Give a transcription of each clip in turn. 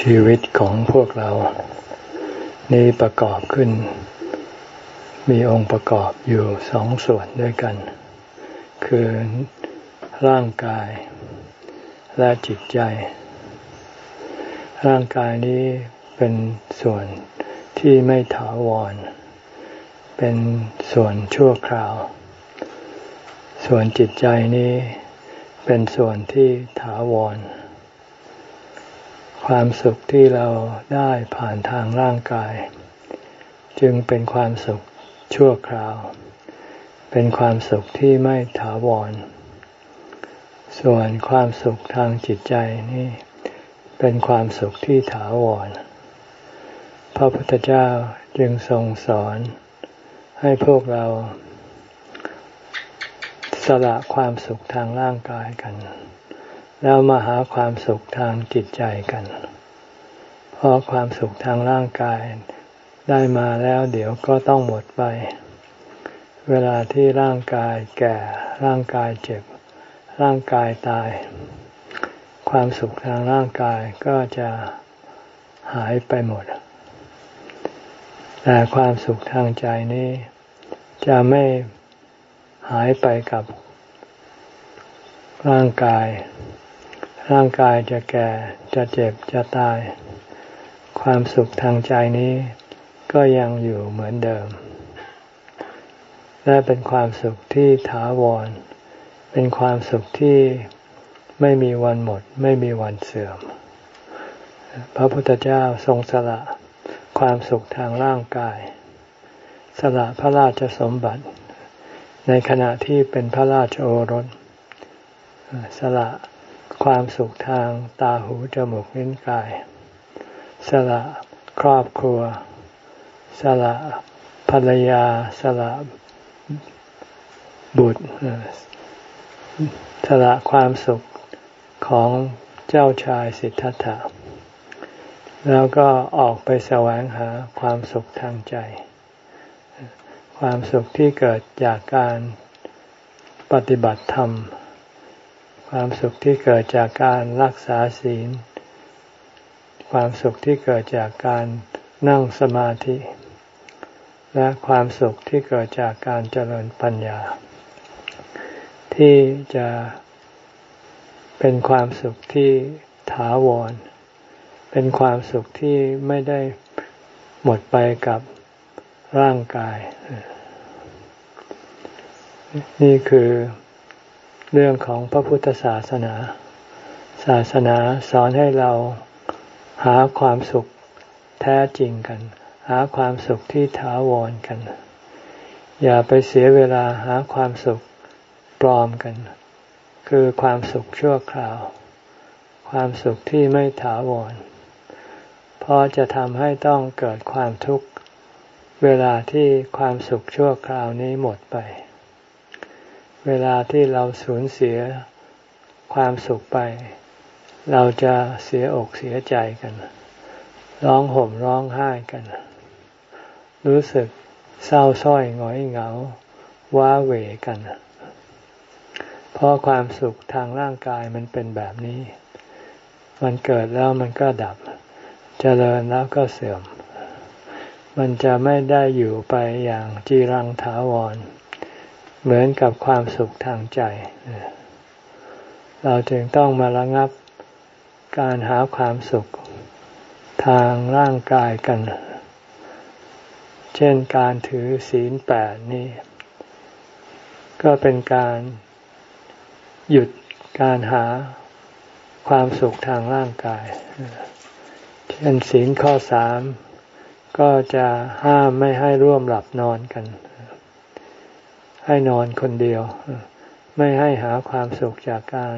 ชีวิตของพวกเรา นี้ประกอบขึ้น มีองค์ประกอบอยู่สองส่วนด้วยกัน คือร่างกาย และจิตใจ ร่างกายนี้เป็นส่วนที่ไม่ถาวร เป็นส่วนชั่วคราว ส่วนจิตใจนี้เป็นส่วนที่ถาวร ความสุขที่เราได้ผ่านทางร่างกาย จึงเป็นความสุขชั่วคราว เป็นความสุขที่ไม่ถาวร ส่วนความสุขทางจิตใจนี่ เป็นความสุขที่ถาวร พระพุทธเจ้าจึงทรงสอน ให้พวกเรา สละความสุขทางร่างกายกัน แล้วมาหาความสุขทางจิตใจกัน เพราะความสุขทางร่างกายได้มาแล้วเดี๋ยวก็ต้องหมดไป เวลาที่ร่างกายแก่ ร่างกายเจ็บ ร่างกายตาย ความสุขทางร่างกายก็จะหายไปหมด แต่ความสุขทางใจนี้จะไม่หายไปกับร่างกาย ร่างกายจะแก่จะเจ็บจะตาย ความสุขทางใจนี้ก็ยังอยู่เหมือนเดิม และเป็นความสุขที่ถาวร เป็นความสุขที่ไม่มีวันหมด ไม่มีวันเสื่อม พระพุทธเจ้าทรงสละความสุขทางร่างกาย สละพระราชสมบัติ ในขณะที่เป็นพระราชโอรส สละ ความสุขทางตาหูจมูกลิ้นกาย สละครอบครัว สละภรรยา สละบุตร สละความสุขของเจ้าชายสิทธัตถะ แล้วก็ออกไปแสวงหาความสุขทางใจ ความสุขที่เกิดจากการปฏิบัติธรรม ความสุขที่เกิดจากการรักษาศีล ความสุขที่เกิดจากการนั่งสมาธิ และความสุขที่เกิดจากการเจริญปัญญา ที่จะเป็นความสุขที่ถาวร เป็นความสุขที่ไม่ได้หมดไปกับร่างกาย นี่คือ เรื่องของพระพุทธศาสนา ศาสนาสอนให้เราหาความสุขแท้จริงกัน หาความสุขที่ถาวรกัน อย่าไปเสียเวลาหาความสุขปลอมกัน คือความสุขชั่วคราว ความสุขที่ไม่ถาวรเพราะจะทำให้ต้องเกิดความทุกข์เวลาที่ความสุขชั่วคราวนี้หมดไป เวลาที่เราสูญเสียความสุขไป เราจะเสียอกเสียใจกัน ร้องห่มร้องไห้กัน รู้สึกเศร้าส้อยหงอยเหงา ว้าเหวกัน เพราะความสุขทางร่างกายมันเป็นแบบนี้ มันเกิดแล้วมันก็ดับจเจริญแล้วก็เสื่อม มันจะไม่ได้อยู่ไปอย่างจีรังถาวร เหมือนกับความสุขทางใจ เราจึงต้องมาระงับการหาความสุขทางร่างกายกัน เช่นการถือศีลแปดนี้ก็เป็นการหยุดการหาความสุขทางร่างกาย เช่นศีลข้อสามก็จะห้ามไม่ให้ร่วมหลับนอนกัน ให้นอนคนเดียว ไม่ให้หาความสุขจากการ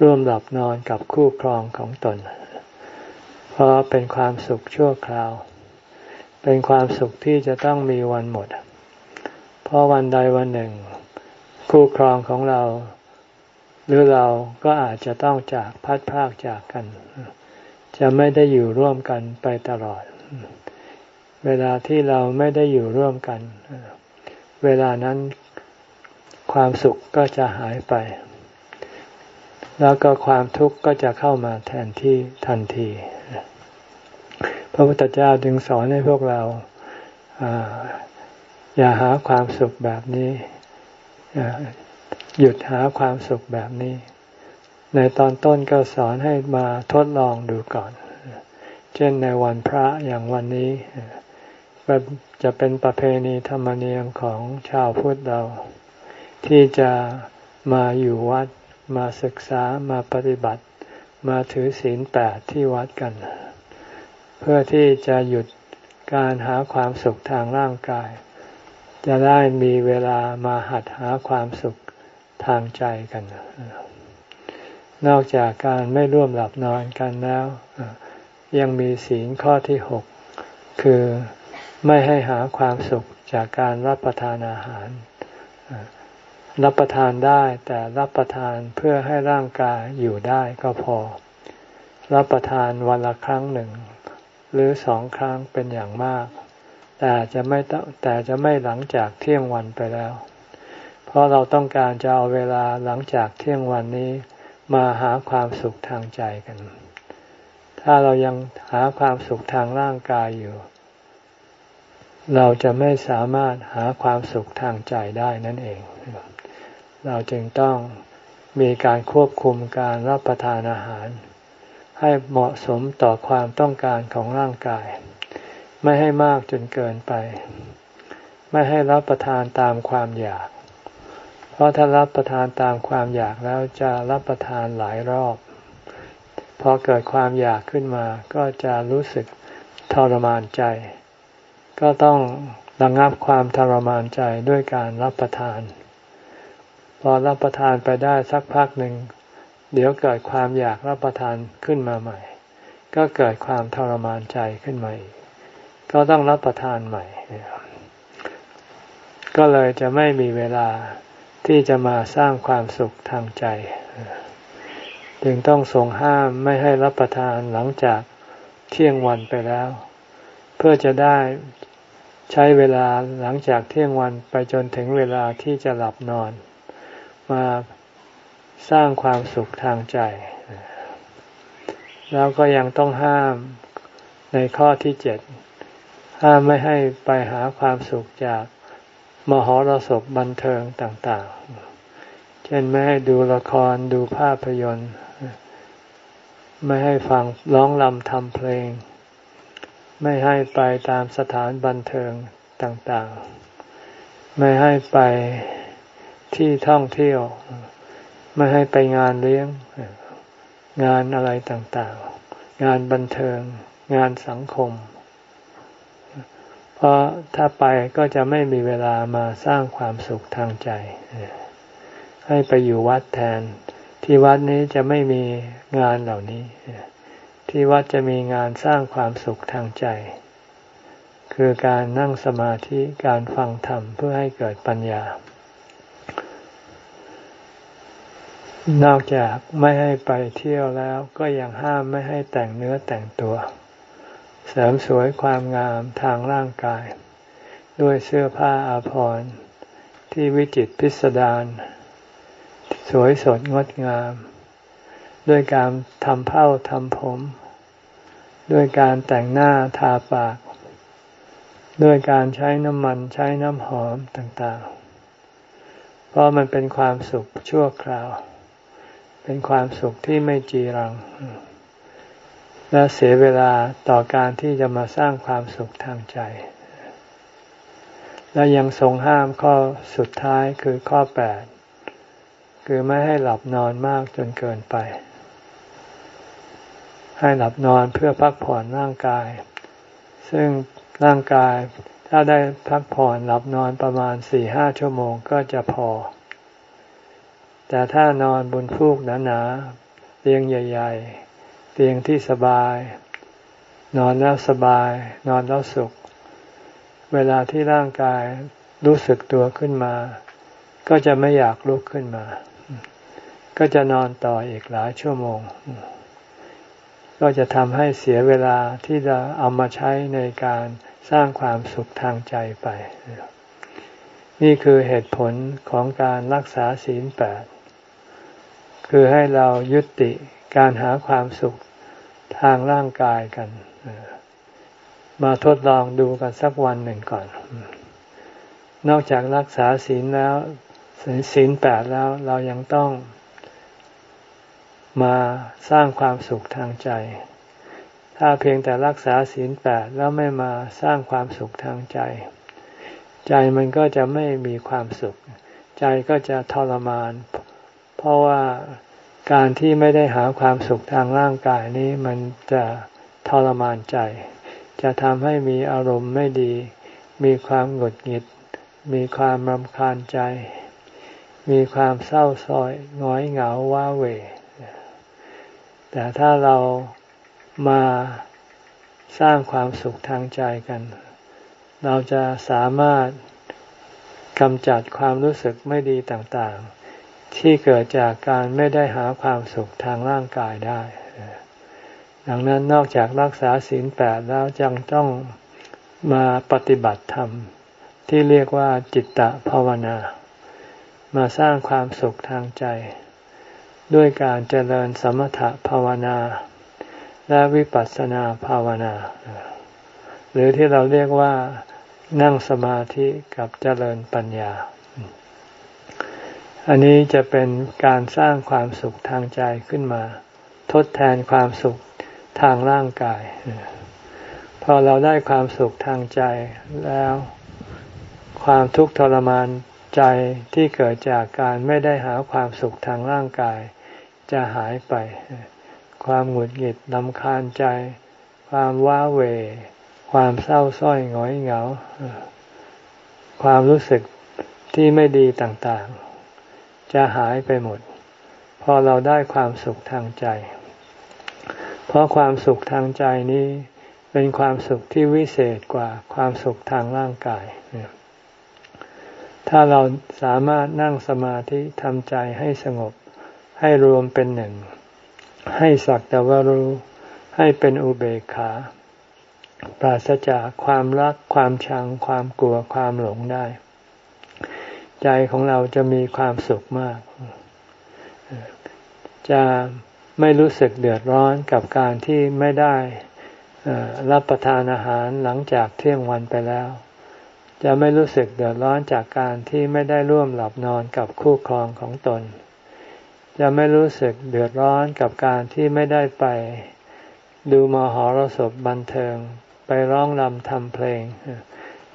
ร่วมหลับนอนกับคู่ครองของตน เพราะเป็นความสุขชั่วคราว เป็นความสุขที่จะต้องมีวันหมด เพราะวันใดวันหนึ่ง คู่ครองของเรา หรือเราก็อาจจะต้องจากพัดพากจากกัน จะไม่ได้อยู่ร่วมกันไปตลอด เวลาที่เราไม่ได้อยู่ร่วมกัน เวลานั้น ความสุขก็จะหายไป แล้วก็ความทุกข์ก็จะเข้ามาแทนที่ทันที พระพุทธเจ้าจึงสอนให้พวกเราอย่าหาความสุขแบบนี้ หยุดหาความสุขแบบนี้ ในตอนต้นก็สอนให้มาทดลองดูก่อน เช่นในวันพระอย่างวันนี้จะเป็นประเพณีธรรมเนียมของชาวพุทธเรา ที่จะมาอยู่วัด มาศึกษามาปฏิบัติ มาถือศีลแปดที่วัดกัน เพื่อที่จะหยุดการหาความสุขทางร่างกาย จะได้มีเวลามาหัดหาความสุขทางใจกัน นอกจากการไม่ร่วมหลับนอนกันแล้ว ยังมีศีลข้อที่หกคือไม่ให้หาความสุขจากการรับประทานอาหาร รับประทานได้แต่รับประทานเพื่อให้ร่างกายอยู่ได้ก็พอ รับประทานวันละครั้งหนึ่ง หรือสองครั้งเป็นอย่างมาก แต่จะไม่แต่จะไม่หลังจากเที่ยงวันไปแล้ว เพราะเราต้องการจะเอาเวลาหลังจากเที่ยงวันนี้มาหาความสุขทางใจกัน ถ้าเรายังหาความสุขทางร่างกายอยู่ เราจะไม่สามารถหาความสุขทางใจได้นั่นเอง เราจึงต้องมีการควบคุมการรับประทานอาหาร ให้เหมาะสมต่อความต้องการของร่างกาย ไม่ให้มากจนเกินไป ไม่ให้รับประทานตามความอยาก เพราะถ้ารับประทานตามความอยากแล้วจะรับประทานหลายรอบ พอเกิดความอยากขึ้นมา ก็จะรู้สึกทรมานใจ ก็ต้องระงับความทรมานใจด้วยการรับประทาน พอรับประทานไปได้สักพักหนึ่ง เดี๋ยวเกิดความอยากรับประทานขึ้นมาใหม่ ก็เกิดความทรมานใจขึ้นมาอีกก็ต้องรับประทานใหม่ ก็เลยจะไม่มีเวลาที่จะมาสร้างความสุขทางใจ จึงต้องทรงห้ามไม่ให้รับประทานหลังจากเที่ยงวันไปแล้ว เพื่อจะได้ใช้เวลาหลังจากเที่ยงวันไปจนถึงเวลาที่จะหลับนอน มาสร้างความสุขทางใจ แล้วก็ยังต้องห้ามในข้อที่เจ็ดห้ามไม่ให้ไปหาความสุขจากมหรสพบันเทิงต่างๆ เช่นไม่ให้ดูละครดูภาพยนตร์ ไม่ให้ฟังร้องลำทำเพลง ไม่ให้ไปตามสถานบันเทิงต่างๆ ไม่ให้ไป ที่ท่องเที่ยว ไม่ให้ไปงานเลี้ยง งานอะไรต่างๆ งานบันเทิง งานสังคม เพราะถ้าไปก็จะไม่มีเวลามาสร้างความสุขทางใจ ให้ไปอยู่วัดแทน ที่วัดนี้จะไม่มีงานเหล่านี้ ที่วัดจะมีงานสร้างความสุขทางใจคือการนั่งสมาธิการฟังธรรมเพื่อให้เกิดปัญญา นอกจากไม่ให้ไปเที่ยวแล้วก็ยังห้ามไม่ให้แต่งเนื้อแต่งตัว เสริมสวยความงามทางร่างกาย ด้วยเสื้อผ้าอาภรณ์ ที่วิจิตพิสดารสวยสดงดงาม ด้วยการทำเผ้าทำผม ด้วยการแต่งหน้าทาปาก ด้วยการใช้น้ำมันใช้น้ำหอมต่างๆ เพราะมันเป็นความสุขชั่วคราว เป็นความสุขที่ไม่จีรัง และเสียเวลาต่อการที่จะมาสร้างความสุขทางใจ และยังทรงห้ามข้อสุดท้ายคือข้อแปดคือไม่ให้หลับนอนมากจนเกินไป ให้หลับนอนเพื่อพักผ่อนร่างกาย ซึ่งร่างกายถ้าได้พักผ่อนหลับนอนประมาณสี่ห้าชั่วโมงก็จะพอ แต่ถ้านอนบนฟูกหนาๆเตียงใหญ่ ๆ เตียงที่สบาย นอนแล้วสบาย นอนแล้วสุข เวลาที่ร่างกายรู้สึกตัวขึ้นมา ก็จะไม่อยากลุกขึ้นมา ก็จะนอนต่ออีกหลายชั่วโมง ก็จะทำให้เสียเวลาที่จะเอามาใช้ในการสร้างความสุขทางใจไป นี่คือเหตุผลของการรักษาศีลแปด คือให้เรายุติการหาความสุขทางร่างกายกัน มาทดลองดูกันสักวันหนึ่งก่อน นอกจากรักษาศีลแล้วศีลแปดแล้วเรายังต้องมาสร้างความสุขทางใจ ถ้าเพียงแต่รักษาศีลแปดแล้วไม่มาสร้างความสุขทางใจ ใจมันก็จะไม่มีความสุข ใจก็จะทรมาน เพราะว่าการที่ไม่ได้หาความสุขทางร่างกายนี้มันจะทรมานใจ จะทำให้มีอารมณ์ไม่ดี มีความหงุดหงิด มีความรำคาญใจ มีความเศร้าส้อยง้อยเหงาว้าเหวแต่ถ้าเรามาสร้างความสุขทางใจกัน เราจะสามารถกำจัดความรู้สึกไม่ดีต่างๆ ที่เกิดจากการไม่ได้หาความสุขทางร่างกายได้ ดังนั้นนอกจากรักษาศีลแปดแล้วยังต้องมาปฏิบัติธรรม ที่เรียกว่าจิตตภาวนา มาสร้างความสุขทางใจ ด้วยการเจริญสมถภาวนา และวิปัสสนาภาวนา หรือที่เราเรียกว่านั่งสมาธิกับเจริญปัญญา อันนี้จะเป็นการสร้างความสุขทางใจขึ้นมา ทดแทนความสุขทางร่างกาย พอเราได้ความสุขทางใจแล้ว ความทุกข์ทรมานใจที่เกิดจากการไม่ได้หาความสุขทางร่างกาย จะหายไป ความหงุดหงิดลำคาญใจ ความว้าเหวความเศร้าส้อยหงอยเหงา ความรู้สึกที่ไม่ดีต่าง จะหายไปหมด พอเราได้ความสุขทางใจ เพราะความสุขทางใจนี้เป็นความสุขที่วิเศษกว่าความสุขทางร่างกาย ถ้าเราสามารถนั่งสมาธิทำใจให้สงบ ให้รวมเป็นหนึ่ง ให้สักแต่ว่ารู้ ให้เป็นอุเบกขา ปราศจากความรักความชังความกลัวความหลงได้ ใจของเราจะมีความสุขมาก จะไม่รู้สึกเดือดร้อนกับการที่ไม่ได้รับประทานอาหารหลังจากเที่ยงวันไปแล้ว จะไม่รู้สึกเดือดร้อนจากการที่ไม่ได้ร่วมหลับนอนกับคู่ครองของตน จะไม่รู้สึกเดือดร้อนกับการที่ไม่ได้ไปดูมหรสพบันเทิง ไปร้องรำทำเพลง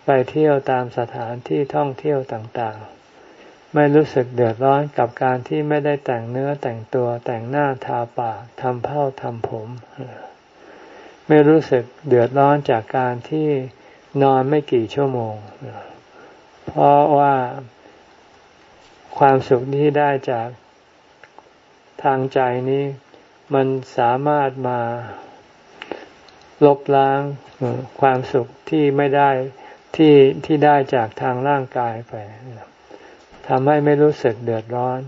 ไปเที่ยวตามสถานที่ท่องเที่ยวต่างๆ ไม่รู้สึกเดือดร้อนกับการที่ไม่ได้แต่งเนื้อแต่งตัวแต่งหน้าทาปากทำเผ้าทำผม ไม่รู้สึกเดือดร้อนจากการที่นอนไม่กี่ชั่วโมง เพราะว่าความสุขที่ได้จากทางใจนี้ มันสามารถมาลบล้างความสุขที่ไม่ได้ที่ที่ได้จากทางร่างกายไป ทำให้ไม่รู้สึกเดือดร้อน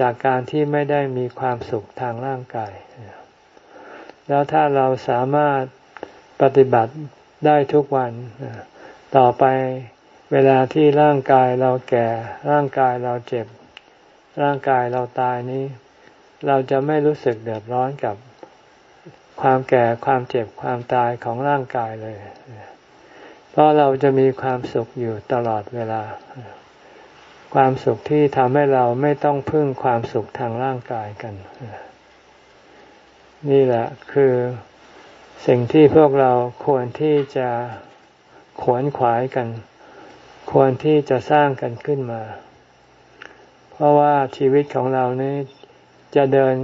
จากการที่ไม่ได้มีความสุขทางร่างกาย แล้วถ้าเราสามารถปฏิบัติได้ทุกวัน ต่อไปเวลาที่ร่างกายเราแก่ ร่างกายเราเจ็บ ร่างกายเราตายนี้ เราจะไม่รู้สึกเดือดร้อนกับความแก่ความเจ็บความตายของร่างกายเลย เพราะเราจะมีความสุขอยู่ตลอดเวลา ความสุขที่ทำให้เราไม่ต้องพึ่งความสุขทางร่างกายกัน นี่แหละคือสิ่งที่พวกเราควรที่จะขวนขวายกัน ควรที่จะสร้างกันขึ้นมา เพราะว่าชีวิตของเรานี้จะเดิน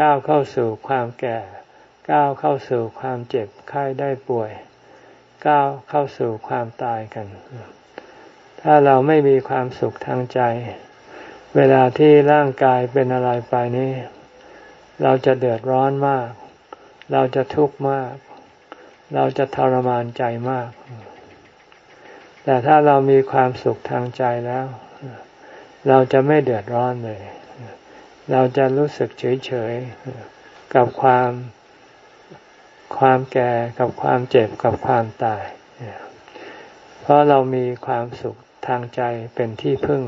ก้าวเข้าสู่ความแก่ ก้าวเข้าสู่ความเจ็บไข้ได้ป่วย ก้าวเข้าสู่ความตายกัน ถ้าเราไม่มีความสุขทางใจ เวลาที่ร่างกายเป็นอะไรไปนี้ เราจะเดือดร้อนมาก เราจะทุกข์มาก เราจะทรมานใจมาก แต่ถ้าเรามีความสุขทางใจแล้ว เราจะไม่เดือดร้อนเลย เราจะรู้สึกเฉยๆกับความความแก่กับความเจ็บกับความตาย เพราะเรามีความสุข ทางใจเป็นที่พึ่ง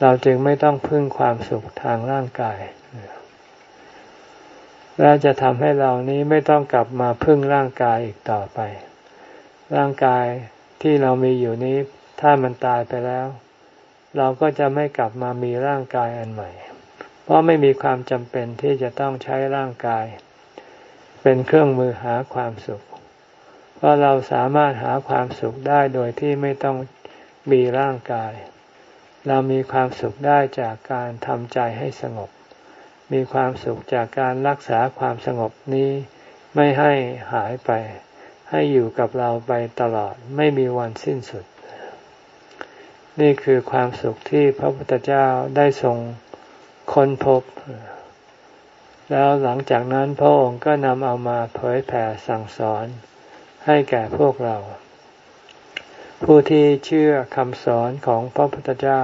เราจึงไม่ต้องพึ่งความสุขทางร่างกาย และจะทำให้เรานี้ไม่ต้องกลับมาพึ่งร่างกายอีกต่อไป ร่างกายที่เรามีอยู่นี้ ถ้ามันตายไปแล้ว เราก็จะไม่กลับมามีร่างกายอันใหม่ เพราะไม่มีความจำเป็นที่จะต้องใช้ร่างกาย เป็นเครื่องมือหาความสุขเพราะเราสามารถหาความสุขได้โดยที่ไม่ต้อง มีร่างกาย เรามีความสุขได้จากการทำใจให้สงบ มีความสุขจากการรักษาความสงบนี้ไม่ให้หายไป ให้อยู่กับเราไปตลอดไม่มีวันสิ้นสุด นี่คือความสุขที่พระพุทธเจ้าได้ทรงค้นพบ แล้วหลังจากนั้นพระองค์ก็นำเอามาเผยแผ่สั่งสอนให้แก่พวกเรา ผู้ที่เชื่อคำสอนของพระพุทธเจ้า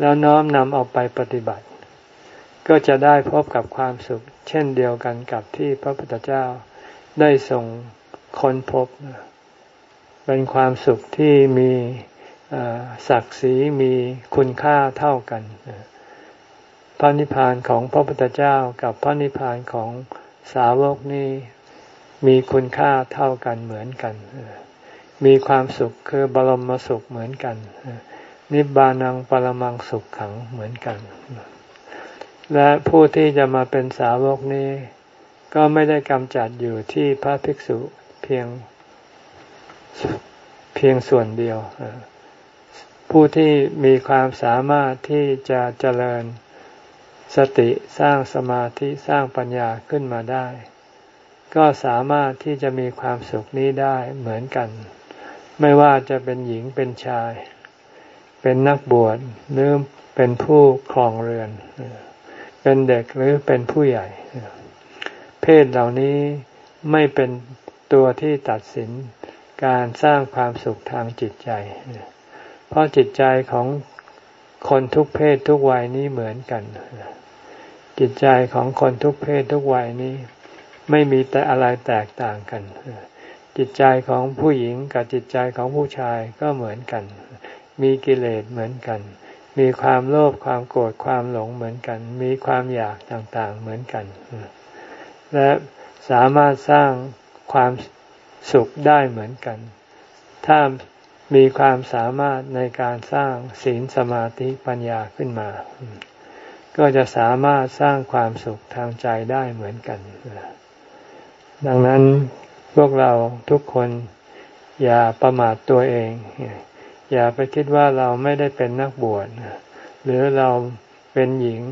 แล้วน้อมนำเอาไปปฏิบัติ ก็จะได้พบกับความสุข เช่นเดียวกันกับที่พระพุทธเจ้าได้ส่งค้นพบ เป็นความสุขที่มีศักดิ์ศรีมีคุณค่าเท่ากัน พระนิพพานของพระพุทธเจ้ากับพระนิพพานของสาวกนี้มีคุณค่าเท่ากันเหมือนกัน มีความสุขคือบรมสุขเหมือนกัน นิบานังปรมังสุขขังเหมือนกัน และผู้ที่จะมาเป็นสาวกนี้ ก็ไม่ได้กำจัดอยู่ที่พระภิกษุเพียงเพียงส่วนเดียว ผู้ที่มีความสามารถที่จะเจริญสติสร้างสมาธิสร้างปัญญาขึ้นมาได้ ก็สามารถที่จะมีความสุขนี้ได้เหมือนกัน ไม่ว่าจะเป็นหญิงเป็นชาย เป็นนักบวชหรือเป็นผู้ครองเรือน เป็นเด็กหรือเป็นผู้ใหญ่ เพศเหล่านี้ไม่เป็นตัวที่ตัดสินการสร้างความสุขทางจิตใจ เพราะจิตใจของคนทุกเพศทุกวัยนี้เหมือนกัน จิตใจของคนทุกเพศทุกวัยนี้ ไม่มีแต่อะไรแตกต่างกัน จิตใจของผู้หญิงกับจิตใจของผู้ชายก็เหมือนกัน มีกิเลสเหมือนกัน มีความโลภความโกรธความหลงเหมือนกัน มีความอยากต่างๆเหมือนกัน และสามารถสร้างความสุขได้เหมือนกัน ถ้ามีความสามารถในการสร้างศีลสมาธิปัญญาขึ้นมา ก็จะสามารถสร้างความสุขทางใจได้เหมือนกัน ดังนั้น พวกเราทุกคนอย่าประมาทตัวเอง อย่าไปคิดว่าเราไม่ได้เป็นนักบวชหรือเราเป็นหญิง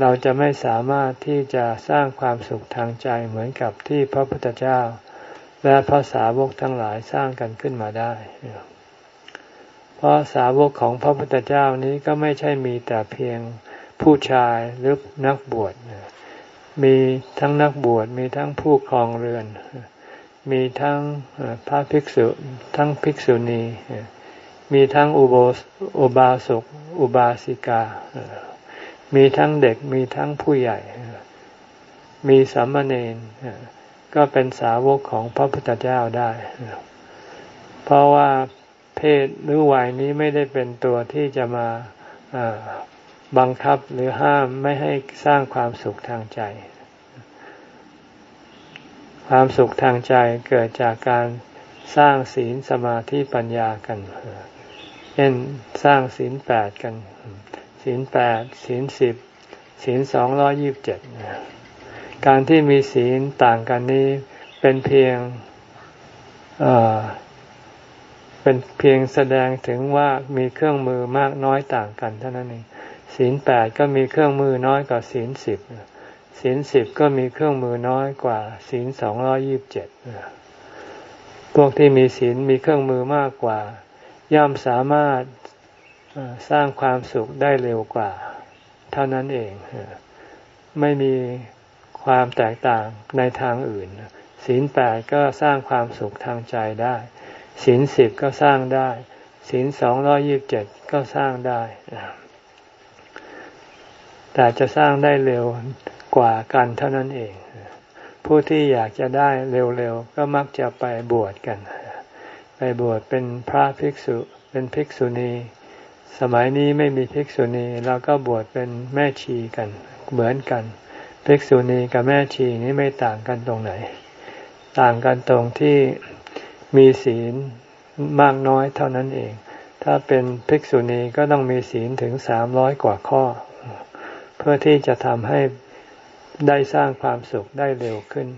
เราจะไม่สามารถที่จะสร้างความสุขทางใจเหมือนกับที่พระพุทธเจ้า และพระสาวกทั้งหลายสร้างกันขึ้นมาได้ เพราะสาวกของพระพุทธเจ้านี้ก็ไม่ใช่มีแต่เพียงผู้ชายหรือนักบวชมีทั้งนักบวชมีทั้งผู้ครองเรือน มีทั้งพระภิกษุ ทั้งภิกษุณี มีทั้งอุโบอุบาสก อุบาสิกา มีทั้งเด็ก มีทั้งผู้ใหญ่ มีสามเณร ก็เป็นสาวกของพระพุทธเจ้าได้ เพราะว่าเพศหรือวัยนี้ไม่ได้เป็นตัวที่จะมาบังคับหรือห้ามไม่ให้สร้างความสุขทางใจ ความสุขทางใจเกิดจากการสร้างศีลสมาธิปัญญากันเช่นสร้างศีลแปดกัน ศีลแปดศีลสิบศีลสองร้อยิบเจ็ดการที่มีศีลต่างกันนี้เป็นเพียงเป็นเพียงแสดงถึงว่ามีเครื่องมือมากน้อยต่างกันเท่านั้นเองศีลแปดก็มีเครื่องมือน้อยกว่าศีลสิบ ศีลสิบก็มีเครื่องมือน้อยกว่าศีลสองร้อยิบเจ็ดพวกที่มีศีลมีเครื่องมือมากกว่า ย่อมสามารถสร้างความสุขได้เร็วกว่า เท่านั้นเอง ไม่มีความแตกต่างในทางอื่น ศีลแปดก็สร้างความสุขทางใจได้ ศีลสิบก็สร้างได้ ศีลสองร้อยิบเจ็ดก็สร้างได้ แต่จะสร้างได้เร็ว กว่ากันเท่านั้นเอง ผู้ที่อยากจะได้เร็วๆ ก็มักจะไปบวชกัน ไปบวชเป็นพระภิกษุ เป็นภิกษุณี สมัยนี้ไม่มีภิกษุณีเราก็บวชเป็นแม่ชีกัน เหมือนกัน ภิกษุณีกับแม่ชีนี้ไม่ต่างกันตรงไหน ต่างกันตรงที่มีศีลมากน้อยเท่านั้นเอง ถ้าเป็นภิกษุณีก็ต้องมีศีลถึงสามร้อยกว่าข้อ เพื่อที่จะทำให้ ได้สร้างความสุขได้เร็วขึ้น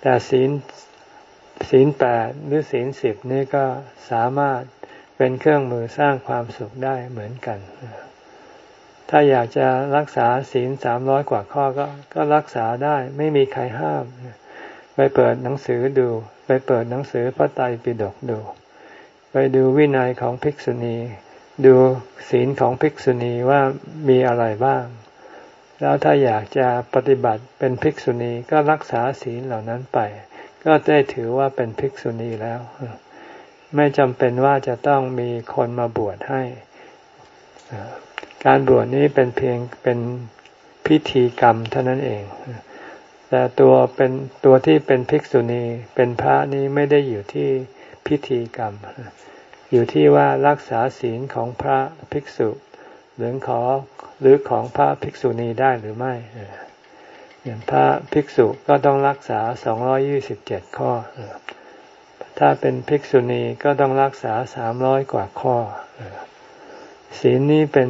แต่ศีลศีลแปดหรือศีลสิบนี่ก็สามารถเป็นเครื่องมือสร้างความสุขได้เหมือนกัน ถ้าอยากจะรักษาศีลสามร้อยกว่าข้อก็ก็รักษาได้ไม่มีใครห้าม ไปเปิดหนังสือดู ไปเปิดหนังสือพระไตรปิฎกดู ไปดูวินัยของภิกษุณี ดูศีลของภิกษุณีว่ามีอะไรบ้าง แล้วถ้าอยากจะปฏิบัติเป็นภิกษุณีก็รักษาศีลเหล่านั้นไป ก็ได้ถือว่าเป็นภิกษุณีแล้ว ไม่จำเป็นว่าจะต้องมีคนมาบวชให้ การบวชนี้เป็นเพียงเป็นพิธีกรรมเท่านั้นเอง แต่ตัวเป็นตัวที่เป็นภิกษุณีเป็นพระนี้ไม่ได้อยู่ที่พิธีกรรม อยู่ที่ว่ารักษาศีลของพระภิกษุ หรือขอหรือของพระภิกษุณีได้หรือไม่อย่างพระภิกษุก็ต้องรักษาสองยี่สิบเจ็ดข้อ ถ้าเป็นภิกษุณีก็ต้องรักษาสามร้อยกว่าข้อ ศีลนี้เป็น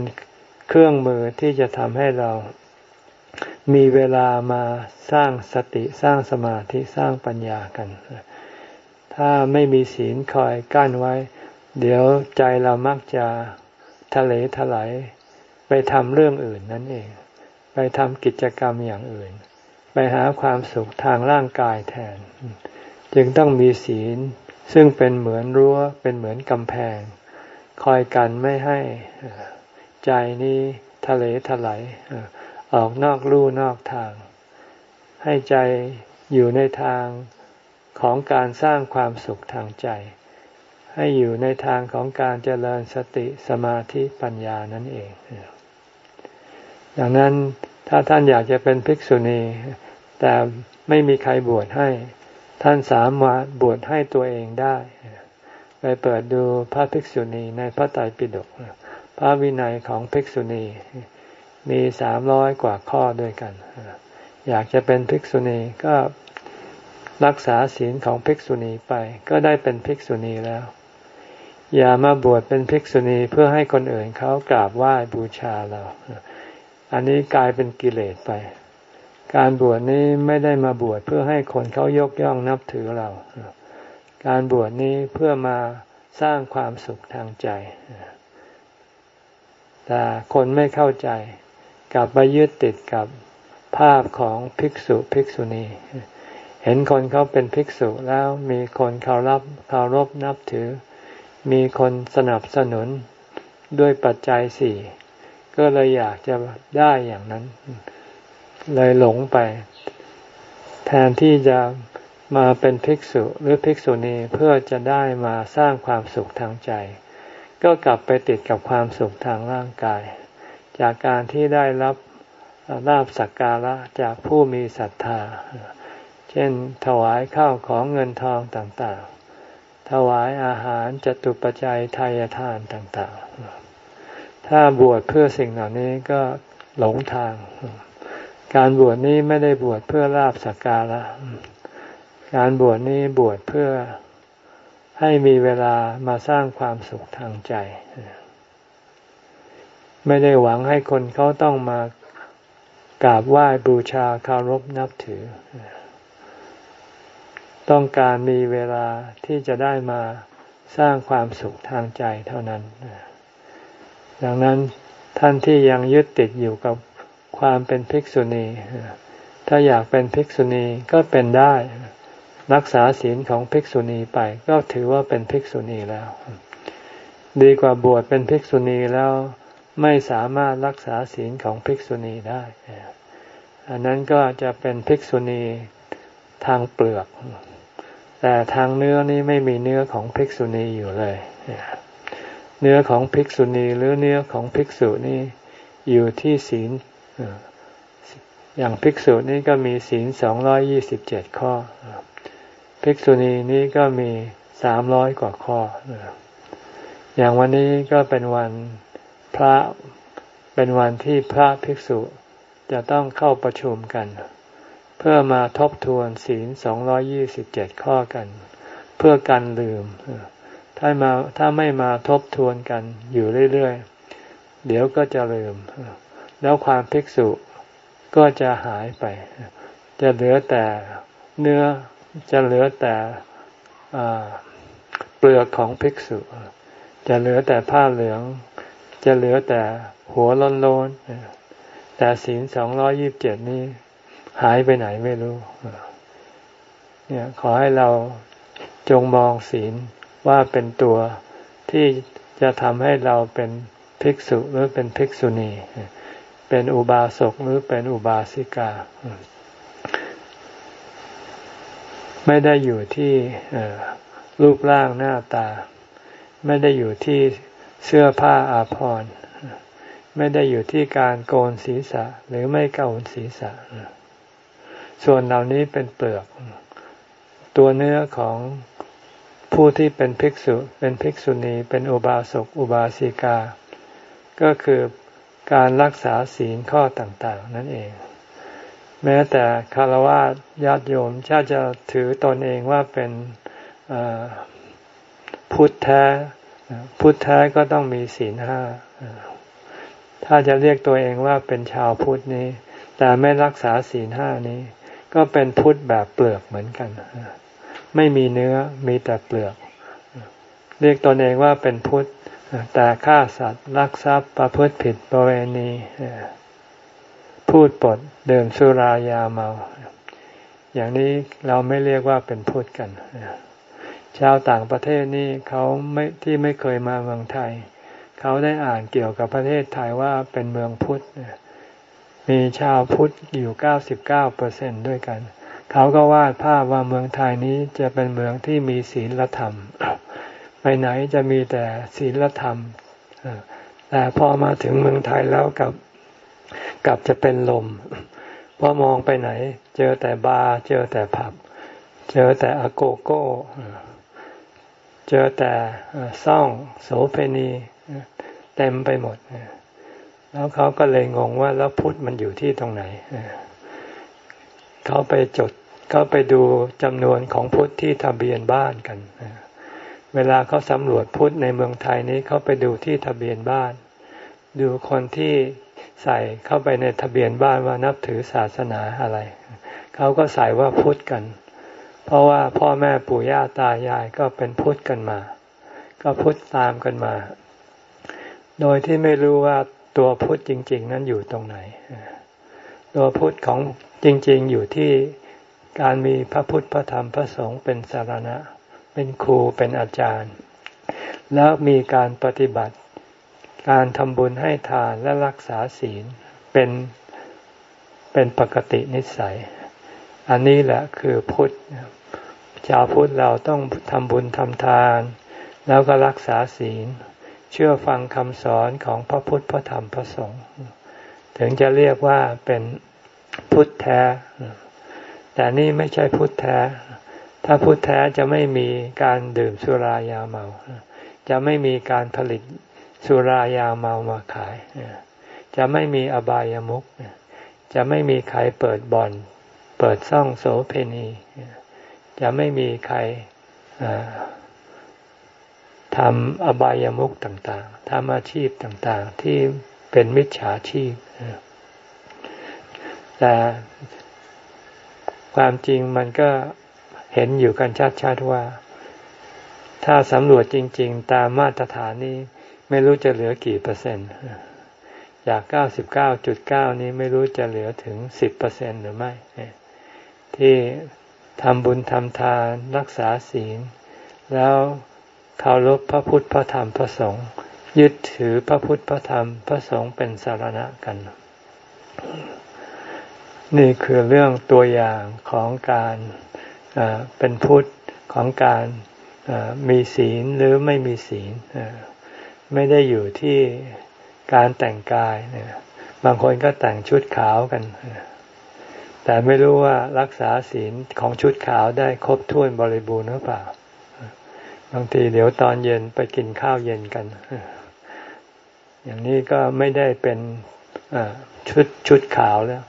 เครื่องมือที่จะทำให้เรามีเวลามาสร้างสติสร้างสมาธิสร้างปัญญากัน ถ้าไม่มีศีลคอยกั้นไว้ เดี๋ยวใจเรามักจะ ทะเลถลายไปทำเรื่องอื่นนั่นเอง ไปทำกิจกรรมอย่างอื่น ไปหาความสุขทางร่างกายแทน จึงต้องมีศีล ซึ่งเป็นเหมือนรั้วเป็นเหมือนกำแพง คอยกันไม่ให้ใจนี้ทะเลถลายออกนอกลู่นอกทาง ให้ใจอยู่ในทางของการสร้างความสุขทางใจ ให้อยู่ในทางของการเจริญสติสมาธิปัญญานั่นเอง ดังนั้นถ้าท่านอยากจะเป็นภิกษุณี แต่ไม่มีใครบวชให้ ท่านสามารถบวชให้ตัวเองได้ ไปเปิดดูพระภิกษุณีในพระไตรปิฎกพระวินัยของภิกษุณี มีสามร้อยกว่าข้อด้วยกัน อยากจะเป็นภิกษุณีก็รักษาศีลของภิกษุณีไปก็ได้เป็นภิกษุณีแล้ว อย่ามาบวชเป็นภิกษุณีเพื่อให้คนอื่นเขากราบไหว้บูชาเรา อันนี้กลายเป็นกิเลสไป การบวชนี้ไม่ได้มาบวชเพื่อให้คนเขายกย่องนับถือเรา การบวชนี้เพื่อมาสร้างความสุขทางใจ แต่คนไม่เข้าใจกลับไปยึดติดกับภาพของภิกษุภิกษุณี เห็นคนเขาเป็นภิกษุแล้วมีคนเคารพเคารพนับถือ มีคนสนับสนุนด้วยปัจจัยสี่ก็เลยอยากจะได้อย่างนั้น เลยหลงไป แทนที่จะมาเป็นภิกษุหรือภิกษุณีเพื่อจะได้มาสร้างความสุขทางใจ ก็กลับไปติดกับความสุขทางร่างกาย จากการที่ได้รับลาบสักการะจากผู้มีศรัทธา เช่นถวายข้าวของเงินทองต่างๆ ถวายอาหารจตุปัจจัยทายทานต่างๆ ถ้าบวชเพื่อสิ่งเหล่านี้ก็หลงทาง การบวชนี้ไม่ได้บวชเพื่อลาบสักการะ การบวชนี้บวชเพื่อให้มีเวลามาสร้างความสุขทางใจ ไม่ได้หวังให้คนเขาต้องมากราบไหว้บูชาคารพนับถือ ต้องการมีเวลาที่จะได้มาสร้างความสุขทางใจเท่านั้น ดังนั้นท่านที่ยังยึดติดอยู่กับความเป็นภิกษุณี ถ้าอยากเป็นภิกษุณีก็เป็นได้ รักษาศีลของภิกษุณีไปก็ถือว่าเป็นภิกษุณีแล้ว ดีกว่าบวชเป็นภิกษุณีแล้วไม่สามารถรักษาศีลของภิกษุณีได้ อันนั้นก็จะเป็นภิกษุณีทางเปลือก แต่ทางเนื้อนี้ไม่มีเนื้อของภิกษุณีอยู่เลย เนื้อของภิกษุณีหรือเนื้อของภิกษุนี่อยู่ที่ศีลอย่างภิกษุนี้ก็มีศีลสองร้อยยี่สิบเจ็ดข้อ ภิกษุณีนี้ก็มีสามร้อยกว่าข้อ อย่างวันนี้ก็เป็นวันพระเป็นวันที่พระภิกษุจะต้องเข้าประชุมกัน เพื่อมาทบทวนศีลสองร้อยี่สิบเจ็ดข้อกัน เพื่อการลืม ถ้ามาถ้าไม่มาทบทวนกันอยู่เรื่อยๆ เดี๋ยวก็จะลืม แล้วความภิกษุก็จะหายไป จะเหลือแต่เนื้อจะเหลือแต่เปลือกของภิกษุ จะเหลือแต่ผ้าเหลือง จะเหลือแต่หัวโลนๆแต่ศีลสองร้อยิบเจ็ดนี้ หายไปไหนไม่รู้ เนี่ยขอให้เราจงมองศีลว่าเป็นตัวที่จะทำให้เราเป็นภิกษุหรือเป็นภิกษุณี เป็นอุบาสกหรือเป็นอุบาสิกา ไม่ได้อยู่ที่รูปร่างหน้าตา ไม่ได้อยู่ที่เสื้อผ้าอาภรณ์ ไม่ได้อยู่ที่การโกนศีรษะ หรือไม่โกนศีรษะ ส่วนเหล่านี้เป็นเปลือก ตัวเนื้อของผู้ที่เป็นภิกษุ เป็นภิกษุณี เป็นอุบาสก อุบาสิกา ก็คือการรักษาศีลข้อต่างๆ นั่นเอง แม้แต่คารวะญาติโยมถ้าจะถือตนเองว่าเป็นพุทธแท้ พุทธแท้ก็ต้องมีศีลห้า ถ้าจะเรียกตัวเองว่าเป็นชาวพุทธนี้ แต่ไม่รักษาศีลห้านี้ ก็เป็นพุทธแบบเปลือกเหมือนกัน ไม่มีเนื้อมีแต่เปลือก เรียกตนเองว่าเป็นพุทธแต่ฆ่าสัตว์ลักทรัพย์ประพฤติผิดประเวณีพูดปดเดิมสุรายาเมา อย่างนี้เราไม่เรียกว่าเป็นพุทธกัน ชาวต่างประเทศนี่เขาไม่ที่ไม่เคยมาเมืองไทย เขาได้อ่านเกี่ยวกับประเทศไทยว่าเป็นเมืองพุทธ มีชาวพุทธอยู่เก้าสิบเก้าเปอร์เซ็นด้วยกัน เขาก็วาดภาพว่าเมืองไทยนี้จะเป็นเมืองที่มีศีลธรรม ไปไหนจะมีแต่ศีลธรรม แต่พอมาถึงเมืองไทยแล้วกับกับจะเป็นลม เพราะมองไปไหน เจอแต่บาร์เจอแต่ผับ เจอแต่อโกโก้ เจอแต่ซ่องโสเพณี เต็มไปหมด แล้วเขาก็เลยงงว่าแล้วพุทธมันอยู่ที่ตรงไหน เขาไปจดเขาไปดูจำนวนของพุทธที่ทะเบียนบ้านกัน เวลาเขาสำรวจพุทธในเมืองไทยนี้เขาไปดูที่ทะเบียนบ้าน ดูคนที่ใส่เข้าไปในทะเบียนบ้านว่านับถือศาสนาอะไร เขาก็ใส่ว่าพุทธกัน เพราะว่าพ่อแม่ปู่ย่าตายายก็เป็นพุทธกันมา ก็พุทธตามกันมา โดยที่ไม่รู้ว่า ตัวพุทธจริง ๆ นั้นอยู่ตรงไหน ตัวพุทธของจริง ๆ อยู่ที่การมีพระพุทธพระธรรมพระสงฆ์เป็นสารณะ เป็นครูเป็นอาจารย์ แล้วมีการปฏิบัติ การทำบุญให้ทานและรักษาศีลเป็นเป็นปกตินิสัย อันนี้แหละคือพุทธชาวพุทธเราต้องทำบุญทำทาน แล้วก็รักษาศีล เชื่อฟังคำสอนของพระพุทธพระธรรมพระสงฆ์ถึงจะเรียกว่าเป็นพุทธแท้ แต่นี่ไม่ใช่พุทธแท้ ถ้าพุทธแท้จะไม่มีการดื่มสุรายาเมา จะไม่มีการผลิตสุรายาเมามาขาย จะไม่มีอบายามุขจะไม่มีใครเปิดบ่อน เปิดซ่องโสเพณี จะไม่มีใคร ทำอบายามุขต่างๆทำอาชีพต่างๆ ที่เป็นมิจฉาชีพ แต่ความจริงมันก็เห็นอยู่กันชัดๆว่า ถ้าสำรวจจริง ๆ ตามมาตรฐานนี้ ไม่รู้จะเหลือกี่เปอร์เซ็นต์ จากเก้าสิบเก้าจุดเก้านี้ไม่รู้จะเหลือถึงสิบเปอร์เซ็นหรือไม่ ที่ทำบุญทำทานรักษาศีล แล้ว เคารพพระพุทธพระธรรมพระสงฆ์ยึดถือพระพุทธพระธรรมพระสงฆ์เป็นสารณะกัน นี่คือเรื่องตัวอย่างของการเป็นพุทธของการมีศีลหรือไม่มีศีลไม่ได้อยู่ที่การแต่งกายบางคนก็แต่งชุดขาวกัน แต่ไม่รู้ว่ารักษาศีลของชุดขาวได้ครบถ้วนบริบูรณ์หรือเปล่า บางทีเดี๋ยวตอนเย็นไปกินข้าวเย็นกัน อย่างนี้ก็ไม่ได้เป็นชุดชุดขาวแล้ว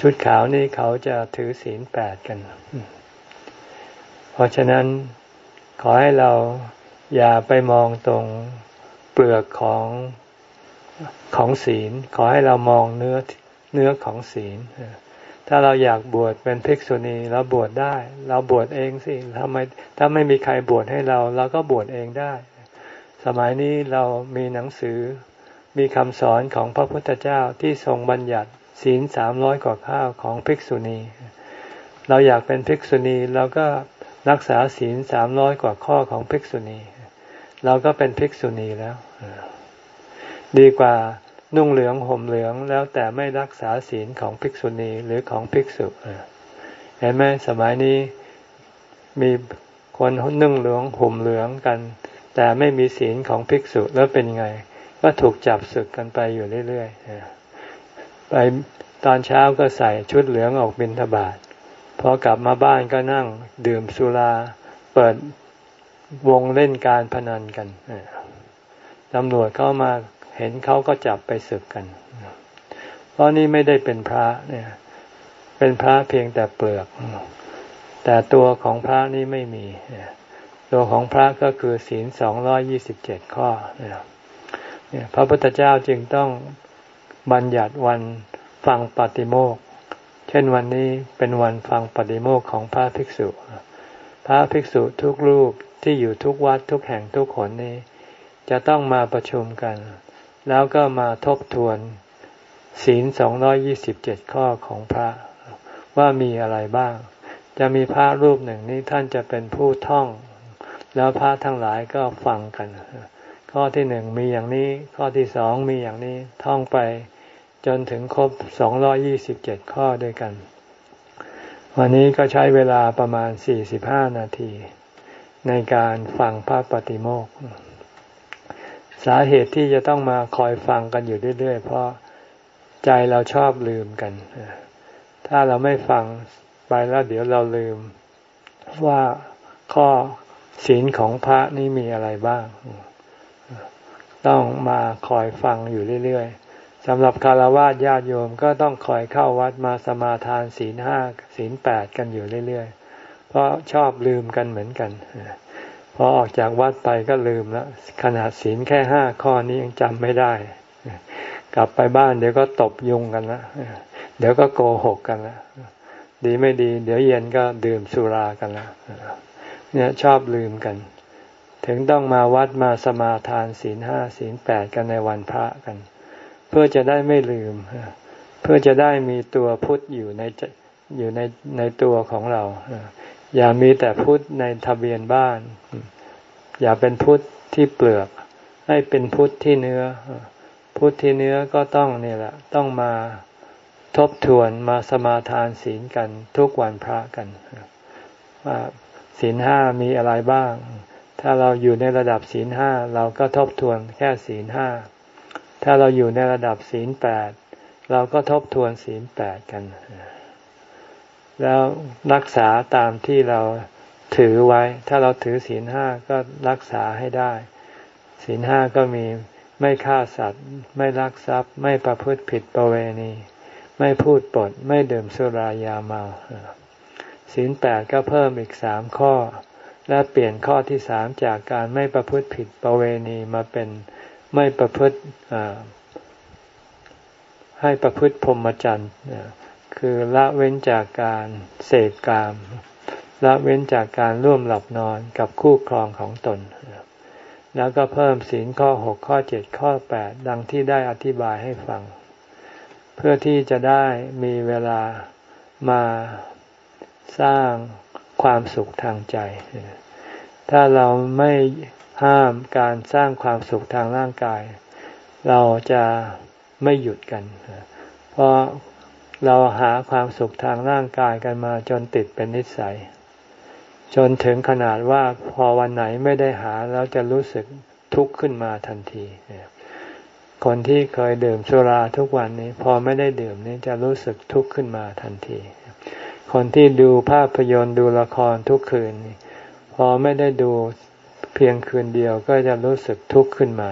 ชุดขาวนี่เขาจะถือศีลแปดกัน เพราะฉะนั้นขอให้เราอย่าไปมองตรงเปลือกของของศีล ขอให้เรามองเนื้อเนื้อของศีล ถ้าเราอยากบวชเป็นภิกษุณีเราบวชได้ เราบวชเองสิทำไมถ้าไม่มีใครบวชให้เราเราก็บวชเองได้ สมัยนี้เรามีหนังสือมีคำสอนของพระพุทธเจ้าที่ทรงบัญญัติศีลสามร้อยกว่าข้าวของภิกษุณี เราอยากเป็นภิกษุณีเราก็รักษาศีลสามร้อยกว่าข้อของภิกษุณี เราก็เป็นภิกษุณีแล้ว ดีกว่า นุ่งเหลืองห่มเหลืองแล้วแต่ไม่รักษาศีลของภิกษุณีหรือของภิกษุเห็นไหมสมัยนี้มีคนนุ่งเหลืองห่มเหลืองกัน แต่ไม่มีศีลของภิกษุแล้วเป็นไง ก็ถูกจับศึกกันไปอยู่เรื่อยๆไปตอนเช้าก็ใส่ชุดเหลืองออกบิณฑบาตพอกลับมาบ้านก็นั่งดื่มสุราเปิดวงเล่นการพนันกันตำรวจเข้ามา เห็นเขาก็จับไปศึกกัน เพราะนี่ไม่ได้เป็นพระเนี่ย เป็นพระเพียงแต่เปลือก แต่ตัวของพระนี่ไม่มี ตัวของพระก็คือศีลสองร้อยี่สิบเจ็ดข้อเนี่ยพระพุทธเจ้าจึงต้องบัญญัติวันฟังปฏิโมก เช่นวันนี้เป็นวันฟังปฏิโมกของพระภิกษุ พระภิกษุทุกรูปที่อยู่ทุกวัดทุกแห่งทุกคนนี้ จะต้องมาประชุมกัน แล้วก็มาทบทวนศีลสองร้อยี่สิบเจ็ดข้อของพระว่ามีอะไรบ้าง จะมีพระรูปหนึ่งนี้ท่านจะเป็นผู้ท่อง แล้วพระทั้งหลายก็ฟังกัน ข้อที่หนึ่งมีอย่างนี้ ข้อที่สองมีอย่างนี้ท่องไปจนถึงครบสองร้อยี่สิบเจ็ดข้อด้วยกัน วันนี้ก็ใช้เวลาประมาณสี่สิบห้านาที ในการฟังพระปฏิโมกข์ สาเหตุที่จะต้องมาคอยฟังกันอยู่เรื่อยๆ เพราะใจเราชอบลืมกัน ถ้าเราไม่ฟังไปแล้วเดี๋ยวเราลืม ว่าข้อศีลของพระนี่มีอะไรบ้าง ต้องมาคอยฟังอยู่เรื่อยๆสำหรับคารวะญาติโยมก็ต้องคอยเข้าวัดมาสมาทานศีลห้าศีลแปดกันอยู่เรื่อยๆ เพราะชอบลืมกันเหมือนกัน พอออกจากวัดไปก็ลืมแล้วขนาดศีลแค่ห้าข้อนี้ยังจำไม่ได้ กลับไปบ้านเดี๋ยวก็ตบยุงกันละเดี๋ยวก็โกหกกันละดีไม่ดี เดี๋ยวเย็นก็ดื่มสุรากันละเนี่ยชอบลืมกัน ถึงต้องมาวัดมาสมาทานศีลห้าศีลแปดกันในวันพระกัน เพื่อจะได้ไม่ลืม เพื่อจะได้มีตัวพุทธอยู่ในอยู่ในในตัวของเรา อย่ามีแต่พุทธในทะเบียนบ้าน อย่าเป็นพุทธที่เปลือก ให้เป็นพุทธที่เนื้อ พุทธที่เนื้อก็ต้องนี่แหละ ต้องมาทบทวนมาสมาทานศีลกันทุกวันพระกันว่าศีลห้ามีอะไรบ้าง ถ้าเราอยู่ในระดับศีลห้าเราก็ทบทวนแค่ศีลห้าถ้าเราอยู่ในระดับศีลแปดเราก็ทบทวนศีลแปดกัน แล้วรักษาตามที่เราถือไว้ ถ้าเราถือศีลห้าก็รักษาให้ได้ ศีลห้าก็มีไม่ฆ่าสัตว์ ไม่ลักทรัพย์ ไม่ประพฤติผิดประเวณี ไม่พูดปด ไม่ดื่มสุรายาเมาศีลแปดก็เพิ่มอีกสามข้อ และเปลี่ยนข้อที่สามจากการไม่ประพฤติผิดประเวณีมาเป็นไม่ประพฤติให้ประพฤติพรหมจรรย์ คือละเว้นจากการเสพกาม ละเว้นจากการร่วมหลับนอนกับคู่ครองของตน แล้วก็เพิ่มศีลข้อหกข้อเจ็ดข้อแปดดังที่ได้อธิบายให้ฟัง เพื่อที่จะได้มีเวลามาสร้างความสุขทางใจ ถ้าเราไม่ห้ามการสร้างความสุขทางร่างกาย เราจะไม่หยุดกัน เพราะ เราหาความสุขทางร่างกายกันมาจนติดเป็นนิสัย จนถึงขนาดว่าพอวันไหนไม่ได้หาแล้วจะรู้สึกทุกข์ขึ้นมาทันที คนที่เคยดื่มสุราทุกวันนี้ พอไม่ได้ดื่มนี้จะรู้สึกทุกข์ขึ้นมาทันที คนที่ดูภาพยนตร์ดูละครทุกคืน พอไม่ได้ดูเพียงคืนเดียวก็จะรู้สึกทุกข์ขึ้นมา